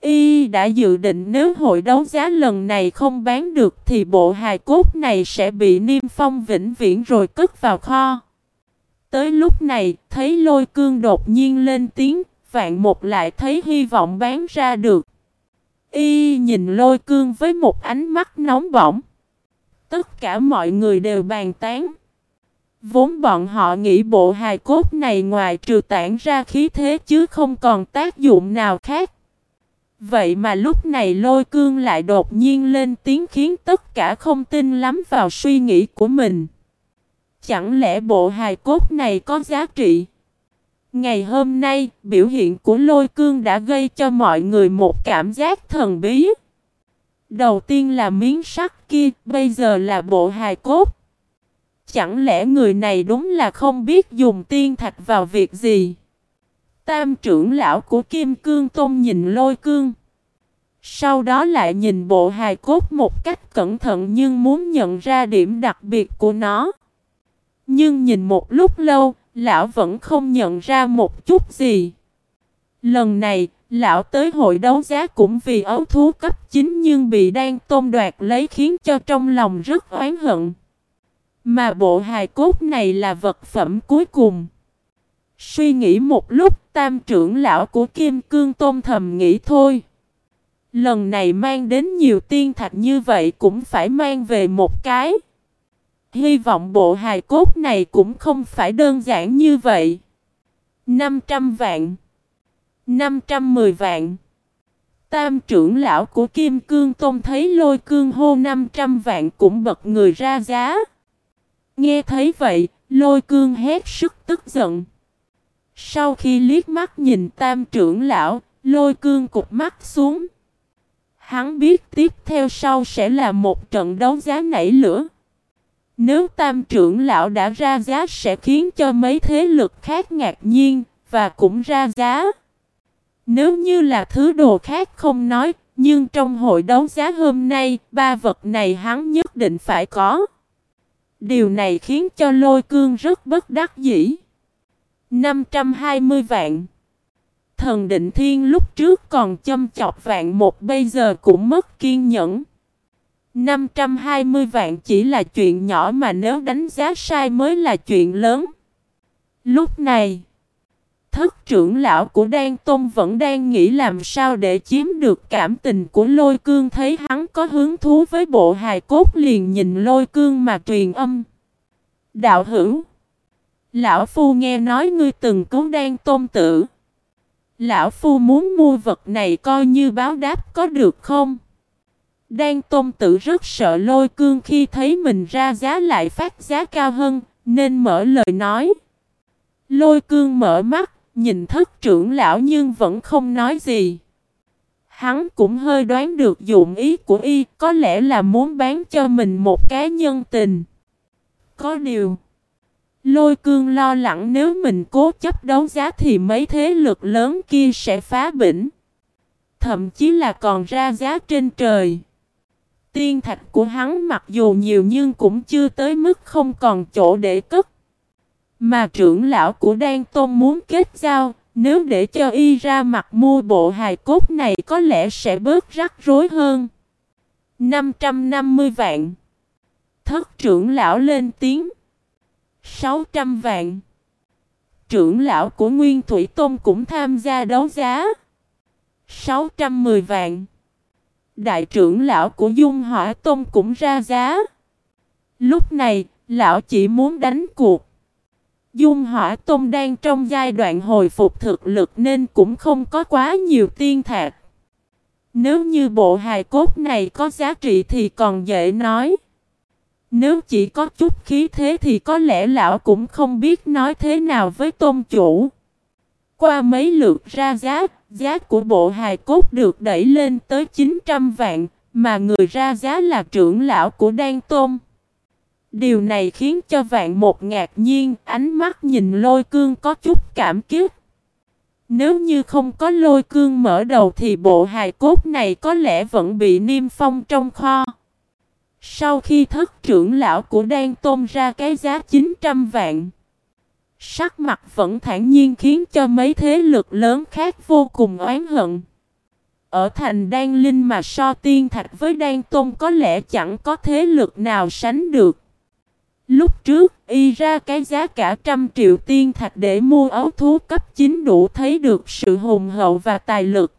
y đã dự định nếu hội đấu giá lần này không bán được thì bộ hài cốt này sẽ bị niêm phong vĩnh viễn rồi cất vào kho. Tới lúc này, thấy lôi cương đột nhiên lên tiếng, vạn một lại thấy hy vọng bán ra được. Y nhìn lôi cương với một ánh mắt nóng bỏng. Tất cả mọi người đều bàn tán. Vốn bọn họ nghĩ bộ hài cốt này ngoài trừ tản ra khí thế chứ không còn tác dụng nào khác. Vậy mà lúc này lôi cương lại đột nhiên lên tiếng khiến tất cả không tin lắm vào suy nghĩ của mình. Chẳng lẽ bộ hài cốt này có giá trị? Ngày hôm nay, biểu hiện của lôi cương đã gây cho mọi người một cảm giác thần bí. Đầu tiên là miếng sắt kia, bây giờ là bộ hài cốt. Chẳng lẽ người này đúng là không biết dùng tiên thạch vào việc gì? Tam trưởng lão của Kim Cương Tôn nhìn lôi cương. Sau đó lại nhìn bộ hài cốt một cách cẩn thận nhưng muốn nhận ra điểm đặc biệt của nó. Nhưng nhìn một lúc lâu, lão vẫn không nhận ra một chút gì. Lần này, lão tới hội đấu giá cũng vì ấu thú cấp 9 nhưng bị đang tôn đoạt lấy khiến cho trong lòng rất oán hận. Mà bộ hài cốt này là vật phẩm cuối cùng. Suy nghĩ một lúc, tam trưởng lão của Kim Cương Tôn thầm nghĩ thôi. Lần này mang đến nhiều tiên thạch như vậy cũng phải mang về một cái. Hy vọng bộ hài cốt này cũng không phải đơn giản như vậy. 500 vạn 510 vạn Tam trưởng lão của Kim Cương Tôn thấy lôi cương hô 500 vạn cũng bật người ra giá. Nghe thấy vậy, lôi cương hét sức tức giận. Sau khi liếc mắt nhìn tam trưởng lão, lôi cương cụp mắt xuống. Hắn biết tiếp theo sau sẽ là một trận đấu giá nảy lửa. Nếu tam trưởng lão đã ra giá sẽ khiến cho mấy thế lực khác ngạc nhiên và cũng ra giá. Nếu như là thứ đồ khác không nói, nhưng trong hội đấu giá hôm nay, ba vật này hắn nhất định phải có. Điều này khiến cho lôi cương rất bất đắc dĩ. 520 vạn Thần định thiên lúc trước còn châm chọc vạn một bây giờ cũng mất kiên nhẫn. 520 vạn chỉ là chuyện nhỏ mà nếu đánh giá sai mới là chuyện lớn. Lúc này, thất trưởng lão của Đan Tôn vẫn đang nghĩ làm sao để chiếm được cảm tình của lôi cương thấy hắn có hứng thú với bộ hài cốt liền nhìn lôi cương mà truyền âm. Đạo hữu, lão phu nghe nói ngươi từng cứu Đan Tôn tử. Lão phu muốn mua vật này coi như báo đáp có được không? Đan Tôn Tử rất sợ lôi cương khi thấy mình ra giá lại phát giá cao hơn, nên mở lời nói. Lôi cương mở mắt, nhìn thất trưởng lão nhưng vẫn không nói gì. Hắn cũng hơi đoán được dụng ý của y, có lẽ là muốn bán cho mình một cái nhân tình. Có điều, lôi cương lo lắng nếu mình cố chấp đấu giá thì mấy thế lực lớn kia sẽ phá bỉnh. Thậm chí là còn ra giá trên trời. Tiên thạch của hắn mặc dù nhiều nhưng cũng chưa tới mức không còn chỗ để cất. Mà trưởng lão của Đan Tôn muốn kết giao, nếu để cho y ra mặt mua bộ hài cốt này có lẽ sẽ bớt rắc rối hơn. 550 vạn. Thất trưởng lão lên tiếng. 600 vạn. Trưởng lão của Nguyên Thủy Tôn cũng tham gia đấu giá. 610 vạn. Đại trưởng lão của Dung Hỏa Tôn cũng ra giá. Lúc này, lão chỉ muốn đánh cuộc. Dung Hỏa Tôn đang trong giai đoạn hồi phục thực lực nên cũng không có quá nhiều tiên thạc. Nếu như bộ hài cốt này có giá trị thì còn dễ nói. Nếu chỉ có chút khí thế thì có lẽ lão cũng không biết nói thế nào với tôn chủ. Qua mấy lượt ra giá, giá của bộ hài cốt được đẩy lên tới 900 vạn, mà người ra giá là trưởng lão của Đan Tôn. Điều này khiến cho vạn một ngạc nhiên, ánh mắt nhìn lôi cương có chút cảm kiếp. Nếu như không có lôi cương mở đầu thì bộ hài cốt này có lẽ vẫn bị niêm phong trong kho. Sau khi thất trưởng lão của Đan Tôn ra cái giá 900 vạn. Sắc mặt vẫn thản nhiên khiến cho mấy thế lực lớn khác vô cùng oán hận. Ở thành Đan Linh mà so tiên thạch với Đan Tôn có lẽ chẳng có thế lực nào sánh được. Lúc trước, y ra cái giá cả trăm triệu tiên thạch để mua ấu thú cấp 9 đủ thấy được sự hùng hậu và tài lực.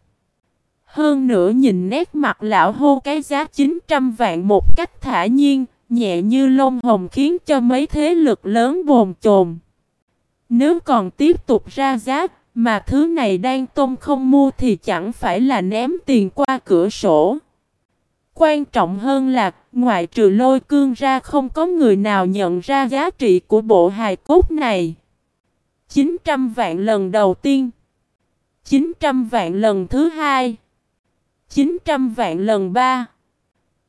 Hơn nữa nhìn nét mặt lão hô cái giá 900 vạn một cách thả nhiên, nhẹ như lông hồng khiến cho mấy thế lực lớn bồn chồn. Nếu còn tiếp tục ra giá, mà thứ này đang tôm không mua thì chẳng phải là ném tiền qua cửa sổ. Quan trọng hơn là, ngoại trừ lôi cương ra không có người nào nhận ra giá trị của bộ hài cốt này. 900 vạn lần đầu tiên. 900 vạn lần thứ hai. 900 vạn lần ba.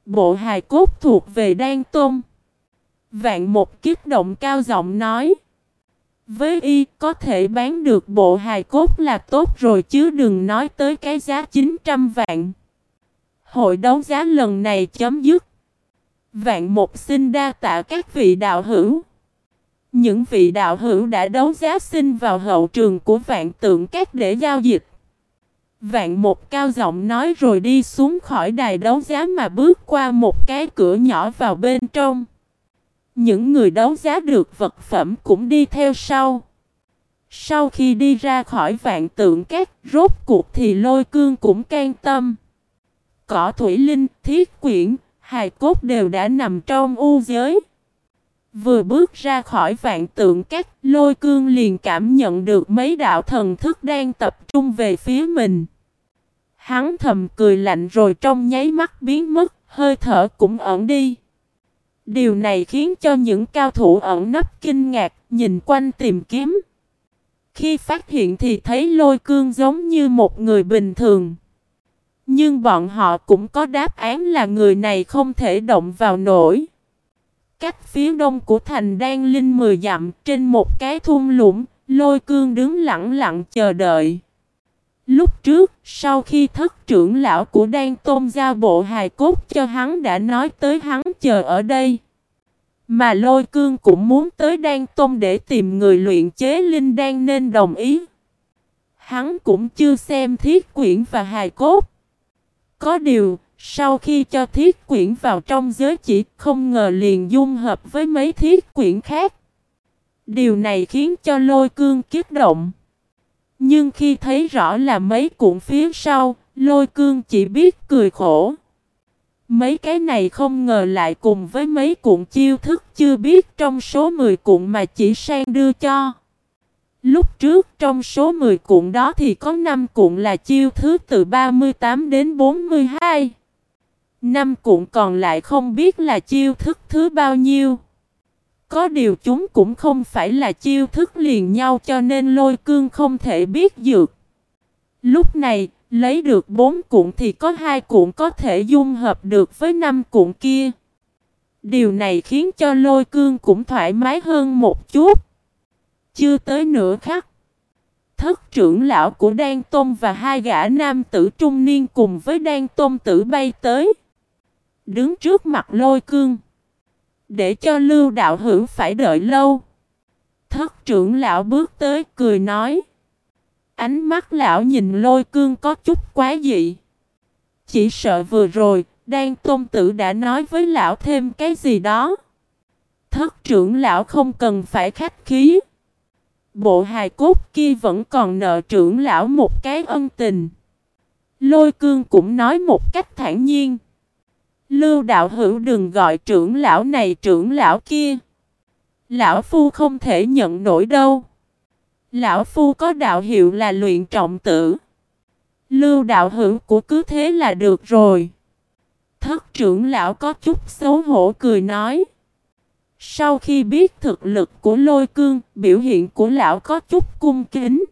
Bộ hài cốt thuộc về Đan Tôn. Vạn một kiếp động cao giọng nói. Với y có thể bán được bộ hài cốt là tốt rồi chứ đừng nói tới cái giá 900 vạn. Hội đấu giá lần này chấm dứt. Vạn một xin đa tạ các vị đạo hữu. Những vị đạo hữu đã đấu giá xin vào hậu trường của vạn tượng các để giao dịch. Vạn một cao giọng nói rồi đi xuống khỏi đài đấu giá mà bước qua một cái cửa nhỏ vào bên trong. Những người đấu giá được vật phẩm cũng đi theo sau. Sau khi đi ra khỏi vạn tượng các, rốt cuộc thì lôi cương cũng can tâm. Cỏ thủy linh, thiết quyển, hài cốt đều đã nằm trong u giới. Vừa bước ra khỏi vạn tượng các lôi cương liền cảm nhận được mấy đạo thần thức đang tập trung về phía mình. Hắn thầm cười lạnh rồi trong nháy mắt biến mất, hơi thở cũng ẩn đi. Điều này khiến cho những cao thủ ẩn nấp kinh ngạc, nhìn quanh tìm kiếm. Khi phát hiện thì thấy lôi cương giống như một người bình thường. Nhưng bọn họ cũng có đáp án là người này không thể động vào nổi. Cách phía đông của thành đan linh mười dặm trên một cái thung lũng, lôi cương đứng lặng lặng chờ đợi. Lúc trước, sau khi thất trưởng lão của đan tôn giao bộ hài cốt cho hắn đã nói tới hắn chờ ở đây. Mà lôi cương cũng muốn tới đan tôn để tìm người luyện chế linh đan nên đồng ý. Hắn cũng chưa xem thiết quyển và hài cốt. Có điều, sau khi cho thiết quyển vào trong giới chỉ không ngờ liền dung hợp với mấy thiết quyển khác. Điều này khiến cho lôi cương kiết động. Nhưng khi thấy rõ là mấy cuộn phía sau, lôi cương chỉ biết cười khổ. Mấy cái này không ngờ lại cùng với mấy cuộn chiêu thức chưa biết trong số 10 cuộn mà chỉ sang đưa cho. Lúc trước trong số 10 cuộn đó thì có 5 cuộn là chiêu thứ từ 38 đến 42. 5 cuộn còn lại không biết là chiêu thức thứ bao nhiêu. Có điều chúng cũng không phải là chiêu thức liền nhau cho nên lôi cương không thể biết dược. Lúc này, lấy được 4 cuộn thì có hai cuộn có thể dung hợp được với 5 cuộn kia. Điều này khiến cho lôi cương cũng thoải mái hơn một chút. Chưa tới nửa khắc. Thất trưởng lão của Đan Tôn và hai gã nam tử trung niên cùng với Đan Tôn tử bay tới. Đứng trước mặt lôi cương. Để cho lưu đạo hữu phải đợi lâu. Thất trưởng lão bước tới cười nói. Ánh mắt lão nhìn lôi cương có chút quá dị. Chỉ sợ vừa rồi, Đan Tôn Tử đã nói với lão thêm cái gì đó. Thất trưởng lão không cần phải khách khí. Bộ hài cốt kia vẫn còn nợ trưởng lão một cái ân tình. Lôi cương cũng nói một cách thản nhiên. Lưu đạo hữu đừng gọi trưởng lão này trưởng lão kia. Lão Phu không thể nhận nổi đâu. Lão Phu có đạo hiệu là luyện trọng tử. Lưu đạo hữu của cứ thế là được rồi. Thất trưởng lão có chút xấu hổ cười nói. Sau khi biết thực lực của lôi cương, biểu hiện của lão có chút cung kính.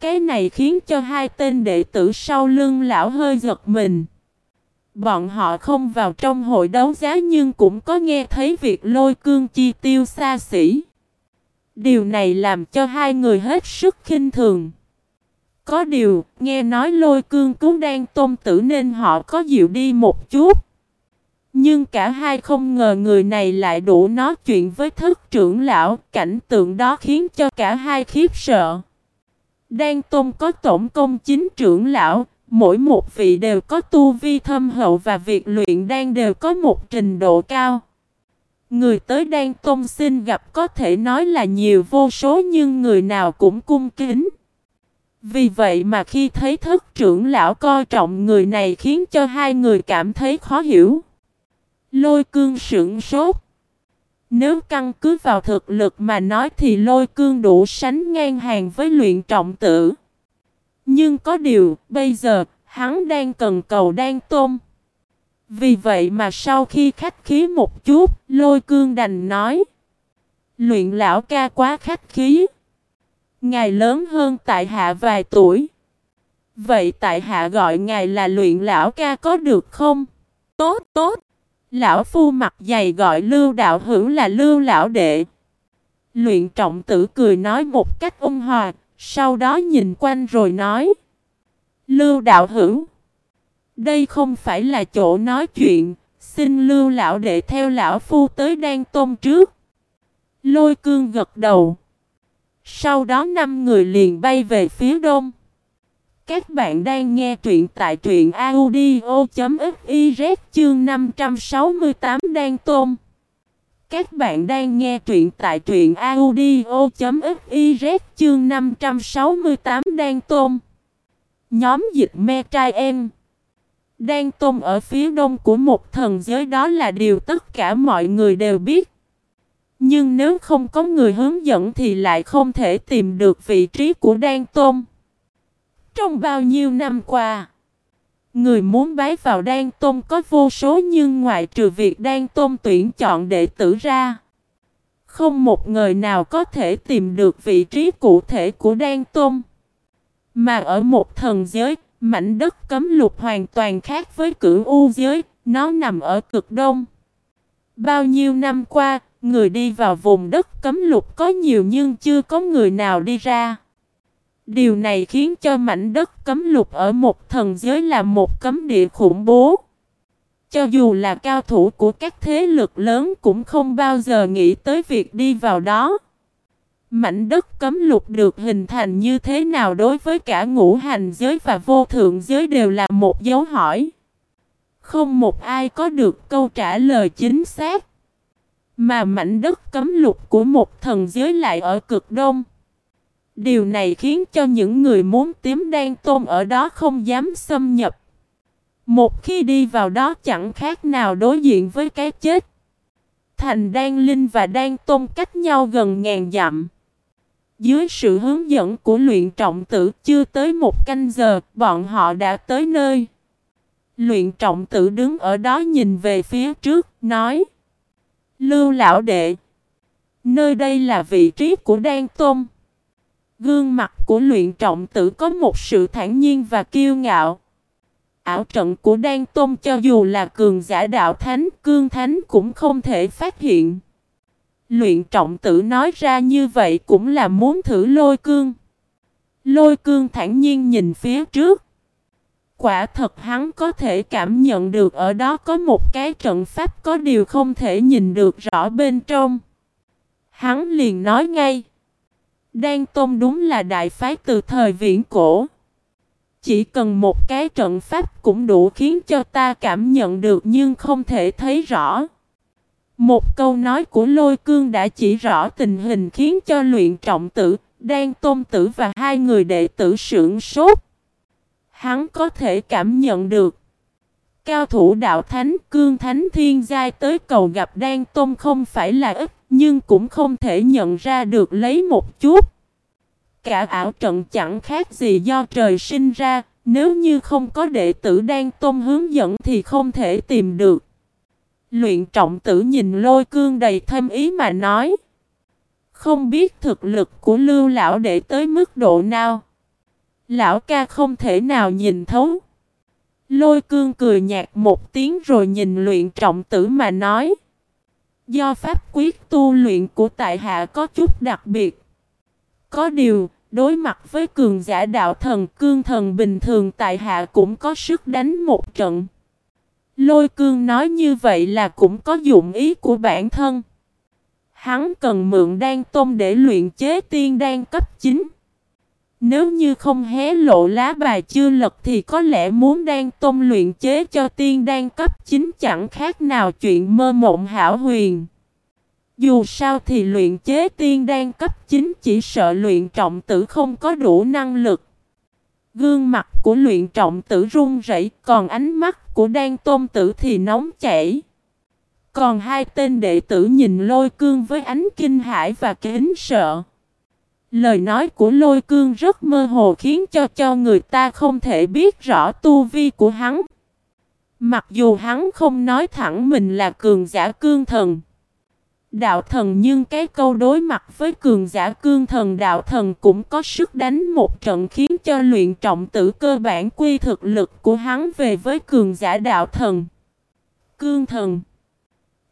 Cái này khiến cho hai tên đệ tử sau lưng lão hơi giật mình. Bọn họ không vào trong hội đấu giá nhưng cũng có nghe thấy việc lôi cương chi tiêu xa xỉ. Điều này làm cho hai người hết sức khinh thường. Có điều, nghe nói lôi cương cứu đang tôn tử nên họ có dịu đi một chút. Nhưng cả hai không ngờ người này lại đủ nói chuyện với thức trưởng lão, cảnh tượng đó khiến cho cả hai khiếp sợ. Đan Tôn có tổng công chính trưởng lão, mỗi một vị đều có tu vi thâm hậu và việc luyện đan đều có một trình độ cao. Người tới Đan Tôn xin gặp có thể nói là nhiều vô số nhưng người nào cũng cung kính. Vì vậy mà khi thấy thức trưởng lão coi trọng người này khiến cho hai người cảm thấy khó hiểu. Lôi cương sững sốt. Nếu căn cứ vào thực lực mà nói thì lôi cương đủ sánh ngang hàng với luyện trọng tử. Nhưng có điều, bây giờ, hắn đang cần cầu đang tôm. Vì vậy mà sau khi khách khí một chút, lôi cương đành nói. Luyện lão ca quá khách khí. Ngài lớn hơn tại hạ vài tuổi. Vậy tại hạ gọi ngài là luyện lão ca có được không? Tốt, tốt. Lão phu mặt dày gọi lưu đạo hữu là lưu lão đệ. Luyện trọng tử cười nói một cách ôn hòa, sau đó nhìn quanh rồi nói. Lưu đạo hữu. Đây không phải là chỗ nói chuyện, xin lưu lão đệ theo lão phu tới đan tôm trước. Lôi cương gật đầu. Sau đó năm người liền bay về phía đông. Các bạn đang nghe truyện tại truyện audio.fiz chương 568 đang tôm. Các bạn đang nghe truyện tại truyện audio.fiz chương 568 đang tôm. Nhóm dịch me trai em. Đang tôm ở phía đông của một thần giới đó là điều tất cả mọi người đều biết. Nhưng nếu không có người hướng dẫn thì lại không thể tìm được vị trí của Đan Tôn. Trong bao nhiêu năm qua, người muốn bái vào Đan Tôn có vô số nhưng ngoại trừ việc Đan Tôn tuyển chọn đệ tử ra. Không một người nào có thể tìm được vị trí cụ thể của Đan Tôn. Mà ở một thần giới, mảnh đất cấm lục hoàn toàn khác với cửu u giới, nó nằm ở cực đông. Bao nhiêu năm qua, người đi vào vùng đất cấm lục có nhiều nhưng chưa có người nào đi ra. Điều này khiến cho mảnh đất cấm lục ở một thần giới là một cấm địa khủng bố. Cho dù là cao thủ của các thế lực lớn cũng không bao giờ nghĩ tới việc đi vào đó. Mảnh đất cấm lục được hình thành như thế nào đối với cả ngũ hành giới và vô thượng giới đều là một dấu hỏi. Không một ai có được câu trả lời chính xác. Mà mảnh đất cấm lục của một thần giới lại ở cực đông. Điều này khiến cho những người muốn tím đan tôm ở đó không dám xâm nhập. Một khi đi vào đó chẳng khác nào đối diện với cái chết. Thành đan linh và đan tôm cách nhau gần ngàn dặm. Dưới sự hướng dẫn của luyện trọng tử chưa tới một canh giờ, bọn họ đã tới nơi. Luyện trọng tử đứng ở đó nhìn về phía trước, nói Lưu lão đệ Nơi đây là vị trí của Đan tôm. Gương mặt của luyện trọng tử có một sự thản nhiên và kiêu ngạo Ảo trận của Đan Tôn cho dù là cường giả đạo thánh, cương thánh cũng không thể phát hiện Luyện trọng tử nói ra như vậy cũng là muốn thử lôi cương. Lôi cương thản nhiên nhìn phía trước. Quả thật hắn có thể cảm nhận được ở đó có một cái trận pháp có điều không thể nhìn được rõ bên trong. Hắn liền nói ngay. Đan Tôn đúng là đại phái từ thời viễn cổ. Chỉ cần một cái trận pháp cũng đủ khiến cho ta cảm nhận được nhưng không thể thấy rõ. Một câu nói của lôi cương đã chỉ rõ tình hình khiến cho luyện trọng tử, đan tôn tử và hai người đệ tử sưởng sốt. Hắn có thể cảm nhận được. Cao thủ đạo thánh cương thánh thiên giai tới cầu gặp đan tôn không phải là ít, nhưng cũng không thể nhận ra được lấy một chút. Cả ảo trận chẳng khác gì do trời sinh ra, nếu như không có đệ tử đan tôn hướng dẫn thì không thể tìm được. Luyện trọng tử nhìn lôi cương đầy thêm ý mà nói. Không biết thực lực của lưu lão đệ tới mức độ nào. Lão ca không thể nào nhìn thấu. Lôi cương cười nhạt một tiếng rồi nhìn luyện trọng tử mà nói. Do pháp quyết tu luyện của tại hạ có chút đặc biệt. Có điều, đối mặt với cường giả đạo thần cương thần bình thường tại hạ cũng có sức đánh một trận. Lôi cương nói như vậy là cũng có dụng ý của bản thân. Hắn cần mượn đan tôm để luyện chế tiên đan cấp 9. Nếu như không hé lộ lá bài chưa lật thì có lẽ muốn đang tôm luyện chế cho tiên đan cấp chính chẳng khác nào chuyện mơ mộng hảo huyền. Dù sao thì luyện chế tiên đan cấp chính chỉ sợ luyện trọng tử không có đủ năng lực. Gương mặt của luyện trọng tử run rẩy, còn ánh mắt của đan tôn tử thì nóng chảy. Còn hai tên đệ tử nhìn lôi cương với ánh kinh hãi và kính sợ. Lời nói của lôi cương rất mơ hồ khiến cho cho người ta không thể biết rõ tu vi của hắn. Mặc dù hắn không nói thẳng mình là cường giả cương thần. Đạo thần nhưng cái câu đối mặt với cường giả cương thần đạo thần cũng có sức đánh một trận khiến cho luyện trọng tử cơ bản quy thực lực của hắn về với cường giả đạo thần. Cương thần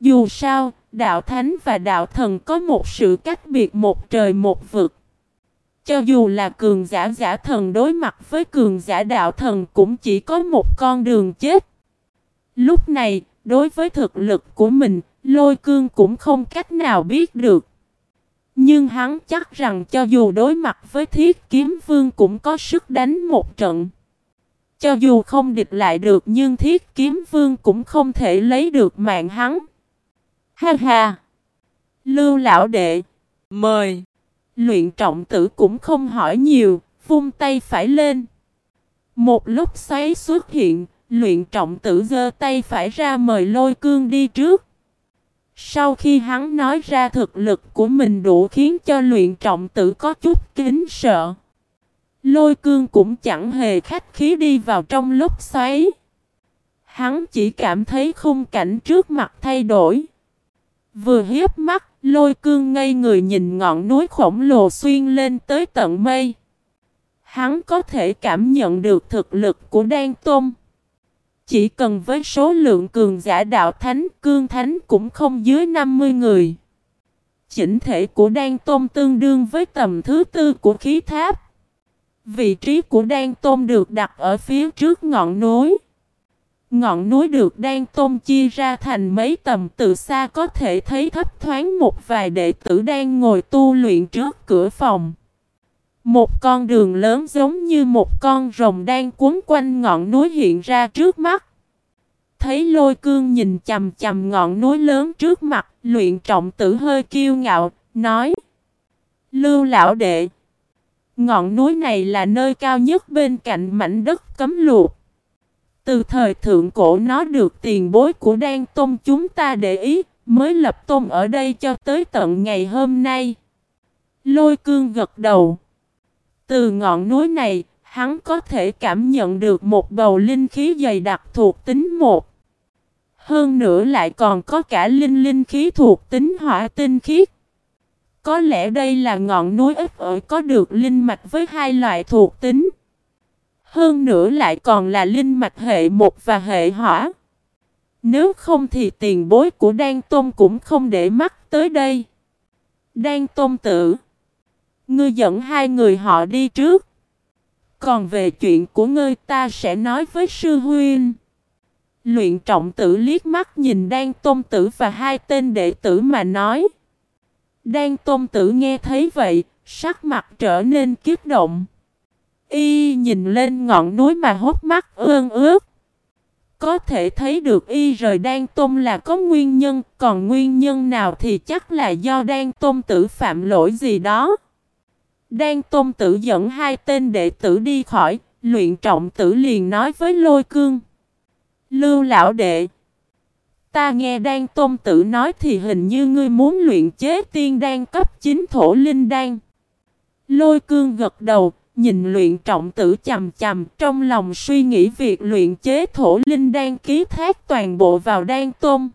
Dù sao, đạo thánh và đạo thần có một sự cách biệt một trời một vực. Cho dù là cường giả giả thần đối mặt với cường giả đạo thần cũng chỉ có một con đường chết. Lúc này, đối với thực lực của mình, lôi cương cũng không cách nào biết được. Nhưng hắn chắc rằng cho dù đối mặt với thiết kiếm vương cũng có sức đánh một trận. Cho dù không địch lại được nhưng thiết kiếm vương cũng không thể lấy được mạng hắn. Ha ha! Lưu lão đệ! Mời! Luyện trọng tử cũng không hỏi nhiều, vung tay phải lên. Một lúc xoáy xuất hiện, luyện trọng tử giơ tay phải ra mời lôi cương đi trước. Sau khi hắn nói ra thực lực của mình đủ khiến cho luyện trọng tử có chút kính sợ. Lôi cương cũng chẳng hề khách khí đi vào trong lúc xoáy. Hắn chỉ cảm thấy khung cảnh trước mặt thay đổi. Vừa hiếp mắt, lôi cương ngây người nhìn ngọn núi khổng lồ xuyên lên tới tận mây. Hắn có thể cảm nhận được thực lực của Đan Tôn. Chỉ cần với số lượng cường giả đạo thánh, cương thánh cũng không dưới 50 người. Chỉnh thể của Đan Tôn tương đương với tầm thứ tư của khí tháp. Vị trí của Đan Tôn được đặt ở phía trước ngọn núi. Ngọn núi được đang Tôn chia ra thành mấy tầm từ xa có thể thấy thấp thoáng một vài đệ tử đang ngồi tu luyện trước cửa phòng. Một con đường lớn giống như một con rồng đang cuốn quanh ngọn núi hiện ra trước mắt. Thấy lôi cương nhìn chầm chầm ngọn núi lớn trước mặt, luyện trọng tử hơi kiêu ngạo, nói Lưu lão đệ Ngọn núi này là nơi cao nhất bên cạnh mảnh đất cấm luộc. Từ thời thượng cổ nó được tiền bối của Đan Tôn chúng ta để ý, mới lập tôn ở đây cho tới tận ngày hôm nay. Lôi cương gật đầu. Từ ngọn núi này, hắn có thể cảm nhận được một bầu linh khí dày đặc thuộc tính một. Hơn nữa lại còn có cả linh linh khí thuộc tính hỏa tinh khiết. Có lẽ đây là ngọn núi ít ỏi có được linh mạch với hai loại thuộc tính. Hơn nữa lại còn là linh mạch hệ một và hệ hỏa. Nếu không thì tiền bối của Đan Tôn cũng không để mắt tới đây. Đan Tôn tử. Ngươi dẫn hai người họ đi trước. Còn về chuyện của ngươi ta sẽ nói với sư huynh. Luyện trọng tử liếc mắt nhìn Đan Tôn tử và hai tên đệ tử mà nói. Đan Tôn tử nghe thấy vậy, sắc mặt trở nên kiếp động. Y nhìn lên ngọn núi mà hốt mắt ương ướt. Có thể thấy được y rời Đan Tôn là có nguyên nhân, còn nguyên nhân nào thì chắc là do Đan Tôn tử phạm lỗi gì đó. Đan Tôn tử dẫn hai tên đệ tử đi khỏi, luyện trọng tử liền nói với lôi cương. Lưu lão đệ. Ta nghe đan tôn tử nói thì hình như ngươi muốn luyện chế tiên đan cấp chính thổ linh đan. Lôi cương gật đầu, nhìn luyện trọng tử chầm chầm trong lòng suy nghĩ việc luyện chế thổ linh đan ký thác toàn bộ vào đan tôn.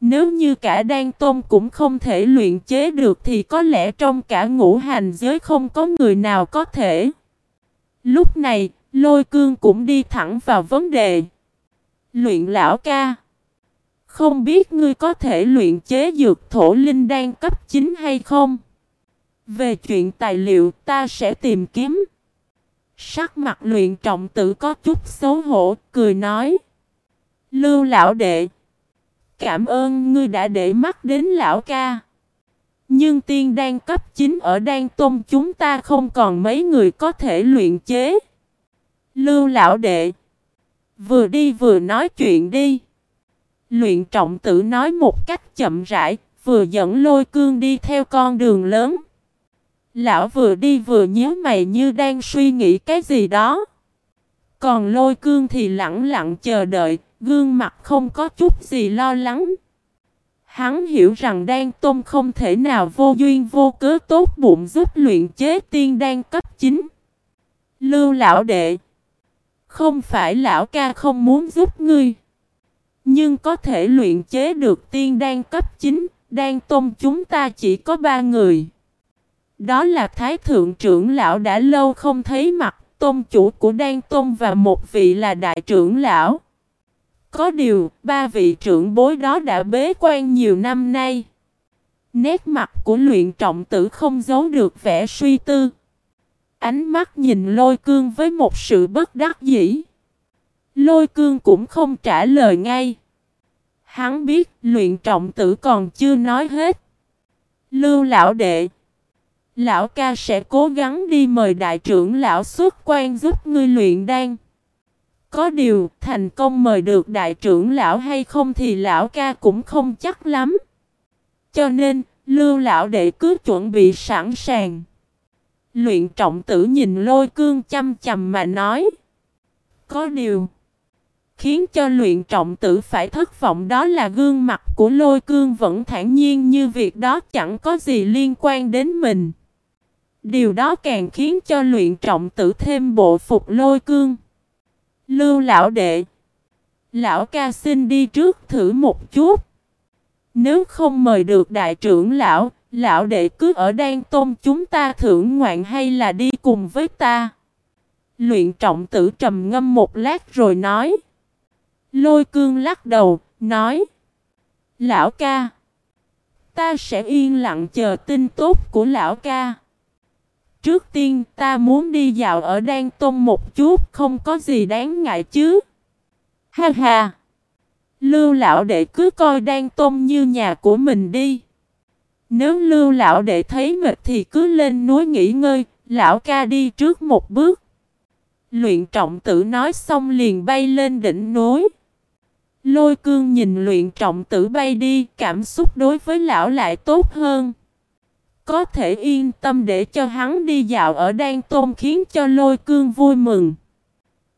Nếu như cả đan tôn cũng không thể luyện chế được thì có lẽ trong cả ngũ hành giới không có người nào có thể. Lúc này, lôi cương cũng đi thẳng vào vấn đề. Luyện lão ca. Không biết ngươi có thể luyện chế dược thổ linh đan cấp 9 hay không? Về chuyện tài liệu ta sẽ tìm kiếm. Sắc mặt luyện trọng tử có chút xấu hổ, cười nói. Lưu lão đệ. Cảm ơn ngươi đã để mắt đến lão ca. Nhưng tiên đan cấp 9 ở đan tôn chúng ta không còn mấy người có thể luyện chế. Lưu lão đệ. Vừa đi vừa nói chuyện đi. Luyện trọng tử nói một cách chậm rãi, vừa dẫn lôi cương đi theo con đường lớn. Lão vừa đi vừa nhớ mày như đang suy nghĩ cái gì đó. Còn lôi cương thì lặng lặng chờ đợi, gương mặt không có chút gì lo lắng. Hắn hiểu rằng đan tôn không thể nào vô duyên vô cớ tốt bụng giúp luyện chế tiên đan cấp 9. Lưu lão đệ Không phải lão ca không muốn giúp ngươi Nhưng có thể luyện chế được tiên đan cấp 9 Đan tôn chúng ta chỉ có ba người đó là Thái Thượng trưởng lão đã lâu không thấy mặt Tôn chủ của đan tôn và một vị là đại trưởng lão có điều, ba vị trưởng bối đó đã bế quan nhiều năm nay. Nét mặt của luyện trọng tử không giấu được vẻ suy tư. Ánh mắt nhìn lôi cương với một sự bất đắc dĩ. Lôi cương cũng không trả lời ngay. Hắn biết luyện trọng tử còn chưa nói hết. Lưu lão đệ. Lão ca sẽ cố gắng đi mời đại trưởng lão xuất quan giúp ngươi luyện đan. Có điều, thành công mời được đại trưởng lão hay không thì lão ca cũng không chắc lắm. Cho nên, lưu lão đệ cứ chuẩn bị sẵn sàng. Luyện trọng tử nhìn lôi cương chăm chầm mà nói. Có điều, khiến cho luyện trọng tử phải thất vọng đó là gương mặt của lôi cương vẫn thản nhiên như việc đó chẳng có gì liên quan đến mình. Điều đó càng khiến cho luyện trọng tử thêm bộ phục lôi cương. Lưu lão đệ. Lão ca xin đi trước thử một chút. Nếu không mời được đại trưởng lão, lão đệ cứ ở đan tôn chúng ta thưởng ngoạn hay là đi cùng với ta. Luyện trọng tử trầm ngâm một lát rồi nói. Lôi cương lắc đầu, nói. Lão ca. Ta sẽ yên lặng chờ tin tốt của lão ca. Trước tiên ta muốn đi dạo ở Đan Tôn một chút, không có gì đáng ngại chứ. Ha ha! Lưu lão đệ cứ coi Đan Tôn như nhà của mình đi. Nếu lưu lão đệ thấy mệt thì cứ lên núi nghỉ ngơi, lão ca đi trước một bước. Luyện trọng tử nói xong liền bay lên đỉnh núi. Lôi cương nhìn luyện trọng tử bay đi, cảm xúc đối với lão lại tốt hơn. Có thể yên tâm để cho hắn đi dạo ở Đan Tôn khiến cho lôi cương vui mừng.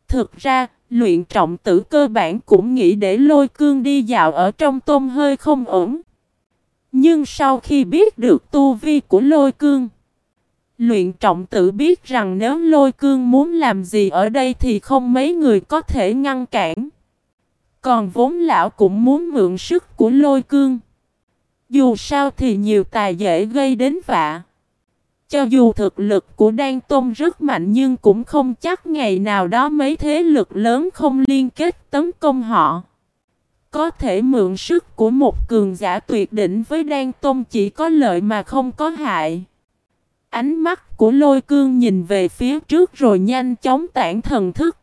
Thực ra, luyện trọng tử cơ bản cũng nghĩ để lôi cương đi dạo ở trong tôm hơi không ổn. Nhưng sau khi biết được tu vi của lôi cương, luyện trọng tử biết rằng nếu lôi cương muốn làm gì ở đây thì không mấy người có thể ngăn cản. Còn vốn lão cũng muốn mượn sức của lôi cương. Dù sao thì nhiều tài dễ gây đến vạ. Cho dù thực lực của Đan Tôn rất mạnh nhưng cũng không chắc ngày nào đó mấy thế lực lớn không liên kết tấn công họ. Có thể mượn sức của một cường giả tuyệt đỉnh với Đan Tôn chỉ có lợi mà không có hại. Ánh mắt của lôi cương nhìn về phía trước rồi nhanh chóng tản thần thức.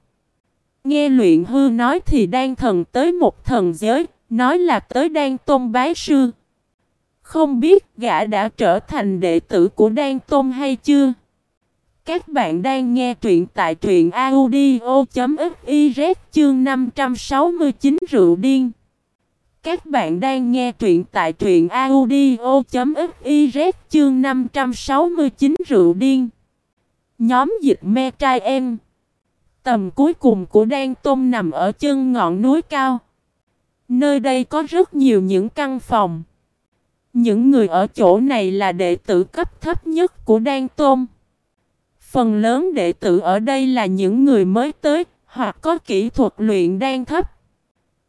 Nghe luyện hư nói thì đang thần tới một thần giới, nói là tới đang tôn bái sư. Không biết gã đã trở thành đệ tử của Đan Tôn hay chưa? Các bạn đang nghe truyện tại truyện audio.fiz chương 569 rượu điên. Các bạn đang nghe truyện tại truyện audio.fiz chương 569 rượu điên. Nhóm dịch me trai em. Tầm cuối cùng của Đan Tôn nằm ở chân ngọn núi cao. Nơi đây có rất nhiều những căn phòng. Những người ở chỗ này là đệ tử cấp thấp nhất của Đan Tôn. Phần lớn đệ tử ở đây là những người mới tới, hoặc có kỹ thuật luyện đan thấp.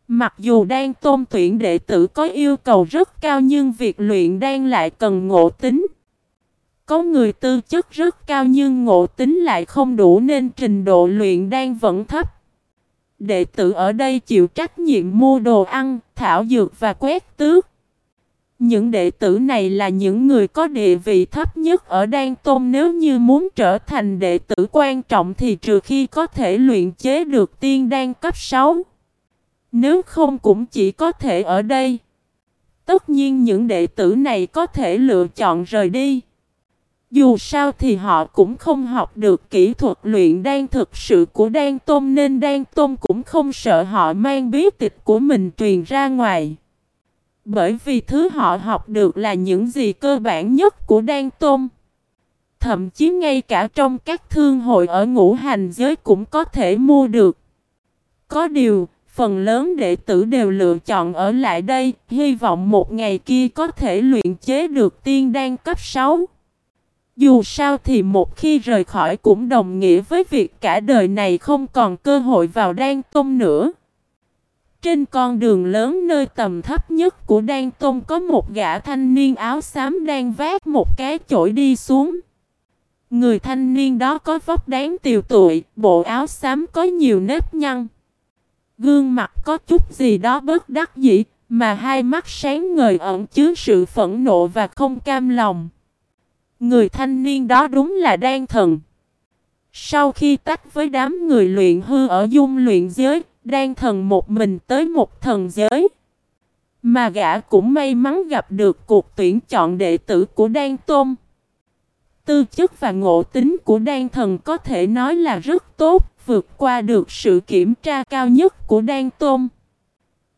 Mặc dù đan tôn tuyển đệ tử có yêu cầu rất cao nhưng việc luyện đan lại cần ngộ tính. Có người tư chất rất cao nhưng ngộ tính lại không đủ nên trình độ luyện đan vẫn thấp. Đệ tử ở đây chịu trách nhiệm mua đồ ăn, thảo dược và quét tước. Những đệ tử này là những người có địa vị thấp nhất ở Đan Tôn nếu như muốn trở thành đệ tử quan trọng thì trừ khi có thể luyện chế được tiên đan cấp 6. Nếu không cũng chỉ có thể ở đây. Tất nhiên những đệ tử này có thể lựa chọn rời đi. Dù sao thì họ cũng không học được kỹ thuật luyện đan thực sự của đan tôn, nên đan tôn cũng không sợ họ mang bí tịch của mình truyền ra ngoài. Bởi vì thứ họ học được là những gì cơ bản nhất của đan tôn. Thậm chí ngay cả trong các thương hội ở ngũ hành giới cũng có thể mua được. Có điều, phần lớn đệ tử đều lựa chọn ở lại đây, hy vọng một ngày kia có thể luyện chế được tiên đan cấp 6. Dù sao thì một khi rời khỏi cũng đồng nghĩa với việc cả đời này không còn cơ hội vào đan công nữa. Trên con đường lớn nơi tầm thấp nhất của Đan Tôn có một gã thanh niên áo xám đang vác một cái chổi đi xuống. Người thanh niên đó có vóc đáng tiều tụi, bộ áo xám có nhiều nếp nhăn. Gương mặt có chút gì đó bớt đắc dĩ, mà hai mắt sáng ngời ẩn chứa sự phẫn nộ và không cam lòng. Người thanh niên đó đúng là đan thần. Sau khi tách với đám người luyện hư ở dung luyện giới, đang thần một mình tới một thần giới. Mà gã cũng may mắn gặp được cuộc tuyển chọn đệ tử của Đan Tôn. Tư chất và ngộ tính của Đan thần có thể nói là rất tốt, vượt qua được sự kiểm tra cao nhất của Đan Tôn.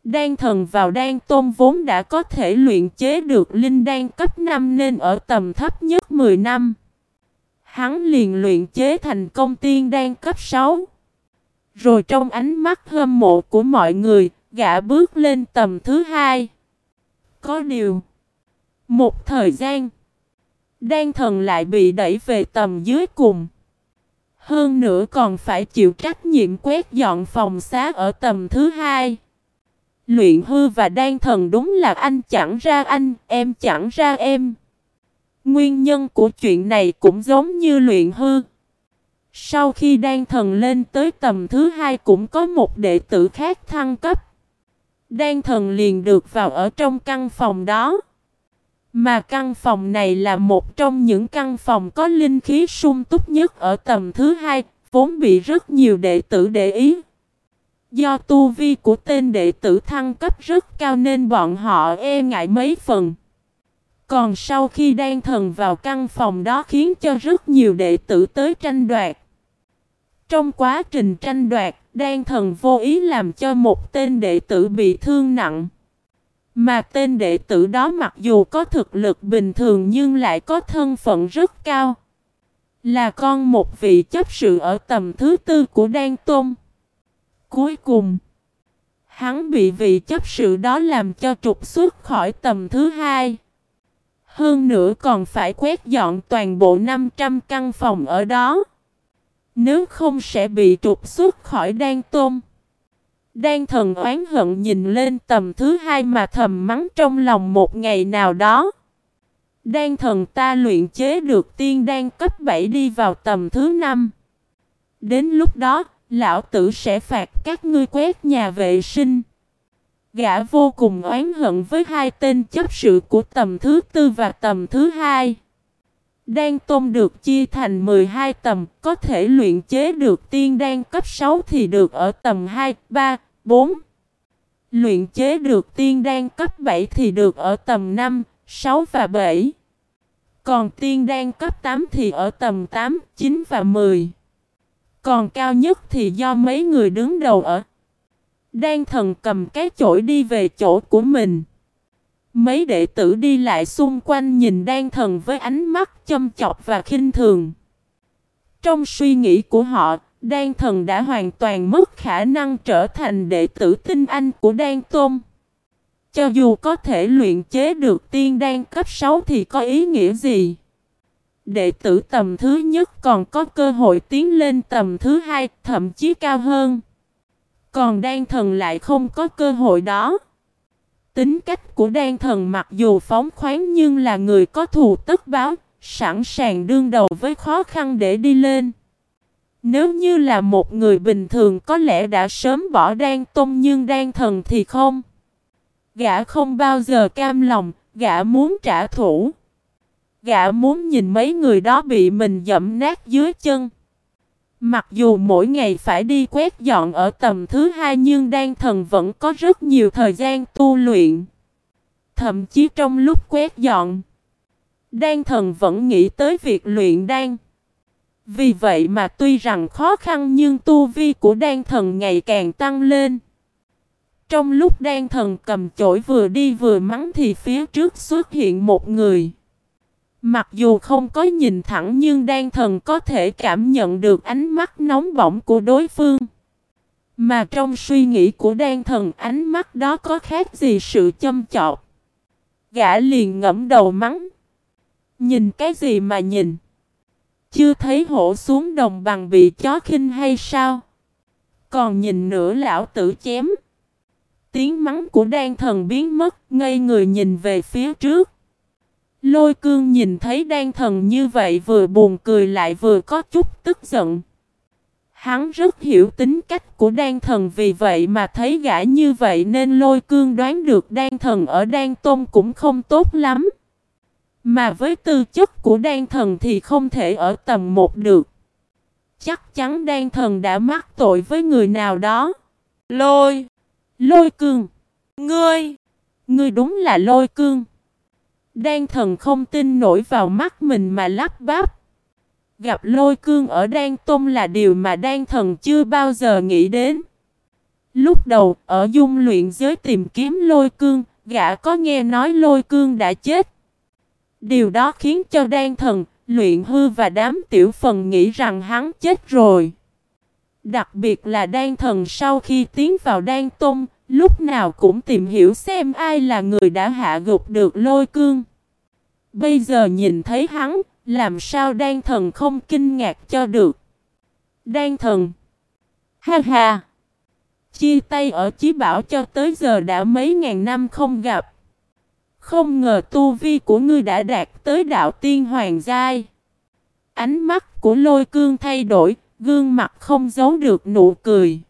Đan thần vào Đan Tôn vốn đã có thể luyện chế được linh đan cấp 5 nên ở tầm thấp nhất 10 năm. Hắn liền luyện chế thành công tiên đan cấp 6. Rồi trong ánh mắt hâm mộ của mọi người, gã bước lên tầm thứ hai. Có điều, một thời gian, đan thần lại bị đẩy về tầm dưới cùng. Hơn nữa còn phải chịu trách nhiệm quét dọn phòng xá ở tầm thứ hai. Luyện hư và đan thần đúng là anh chẳng ra anh, em chẳng ra em. Nguyên nhân của chuyện này cũng giống như luyện hư. Sau khi đan thần lên tới tầm thứ hai cũng có một đệ tử khác thăng cấp. Đan thần liền được vào ở trong căn phòng đó. Mà căn phòng này là một trong những căn phòng có linh khí sung túc nhất ở tầm thứ hai, vốn bị rất nhiều đệ tử để ý. Do tu vi của tên đệ tử thăng cấp rất cao nên bọn họ e ngại mấy phần. Còn sau khi đan thần vào căn phòng đó khiến cho rất nhiều đệ tử tới tranh đoạt. Trong quá trình tranh đoạt, đan thần vô ý làm cho một tên đệ tử bị thương nặng. Mà tên đệ tử đó mặc dù có thực lực bình thường nhưng lại có thân phận rất cao. Là con một vị chấp sự ở tầm thứ tư của Đan Tôn. Cuối cùng, hắn bị vị chấp sự đó làm cho trục xuất khỏi tầm thứ hai. Hơn nữa còn phải quét dọn toàn bộ 500 căn phòng ở đó. Nếu không sẽ bị trục xuất khỏi đan tôm. Đan thần oán hận nhìn lên tầm thứ hai mà thầm mắng trong lòng một ngày nào đó. Đan thần ta luyện chế được tiên đan cấp 7 đi vào tầm thứ năm. Đến lúc đó, lão tử sẽ phạt các ngươi quét nhà vệ sinh. Gã vô cùng oán hận với hai tên chấp sự của tầm thứ tư và tầm thứ hai. Đan tôn được chia thành 12 tầm, có thể luyện chế được tiên đan cấp 6 thì được ở tầm 2, 3, 4. Luyện chế được tiên đan cấp 7 thì được ở tầm 5, 6 và 7. Còn tiên đan cấp 8 thì ở tầm 8, 9 và 10. Còn cao nhất thì do mấy người đứng đầu ở. Đan thần cầm cái chổi đi về chỗ của mình. Mấy đệ tử đi lại xung quanh nhìn đan thần với ánh mắt châm chọc và khinh thường. Trong suy nghĩ của họ, Đan thần đã hoàn toàn mất khả năng trở thành đệ tử tinh anh của Đan Tôn. Cho dù có thể luyện chế được tiên đan cấp 6 thì có ý nghĩa gì? Đệ tử tầm thứ nhất còn có cơ hội tiến lên tầm thứ hai, thậm chí cao hơn. Còn đan thần lại không có cơ hội đó. Tính cách của đan thần mặc dù phóng khoáng nhưng là người có thù tất báo, sẵn sàng đương đầu với khó khăn để đi lên. Nếu như là một người bình thường có lẽ đã sớm bỏ đan tông nhưng đan thần thì không. Gã không bao giờ cam lòng, gã muốn trả thù. Gã muốn nhìn mấy người đó bị mình dẫm nát dưới chân. Mặc dù mỗi ngày phải đi quét dọn ở tầm thứ hai nhưng đan thần vẫn có rất nhiều thời gian tu luyện. Thậm chí trong lúc quét dọn, đan thần vẫn nghĩ tới việc luyện đan. Vì vậy mà tuy rằng khó khăn nhưng tu vi của đan thần ngày càng tăng lên. Trong lúc đan thần cầm chổi vừa đi vừa mắng thì phía trước xuất hiện một người. Mặc dù không có nhìn thẳng nhưng đan thần có thể cảm nhận được ánh mắt nóng bỏng của đối phương. Mà trong suy nghĩ của đan thần ánh mắt đó có khác gì sự châm chọc. Gã liền ngẫm đầu mắng. Nhìn cái gì mà nhìn? Chưa thấy hổ xuống đồng bằng bị chó khinh hay sao? Còn nhìn nữa lão tử chém. Tiếng mắng của đan thần biến mất, ngây người nhìn về phía trước. Lôi cương nhìn thấy đan thần như vậy vừa buồn cười lại vừa có chút tức giận. Hắn rất hiểu tính cách của đan thần vì vậy mà thấy gã như vậy nên lôi cương đoán được đan thần ở đan tôn cũng không tốt lắm. Mà với tư chất của đan thần thì không thể ở tầm một được. Chắc chắn đan thần đã mắc tội với người nào đó. Lôi! Lôi cương! Ngươi! Ngươi đúng là lôi cương! Đan thần không tin nổi vào mắt mình mà lắp bắp. Gặp lôi cương ở đan Tông là điều mà đan thần chưa bao giờ nghĩ đến. Lúc đầu, ở dung luyện giới tìm kiếm lôi cương, gã có nghe nói lôi cương đã chết. Điều đó khiến cho đan thần, luyện hư và đám tiểu phần nghĩ rằng hắn chết rồi. Đặc biệt là đan thần sau khi tiến vào đan tôn, lúc nào cũng tìm hiểu xem ai là người đã hạ gục được lôi cương. Bây giờ nhìn thấy hắn, làm sao đan thần không kinh ngạc cho được. Đan thần. Ha ha. Chia tay ở chí bảo cho tới giờ đã mấy ngàn năm không gặp. Không ngờ tu vi của ngươi đã đạt tới đạo tiên hoàng giai. Ánh mắt của lôi cương thay đổi, gương mặt không giấu được nụ cười.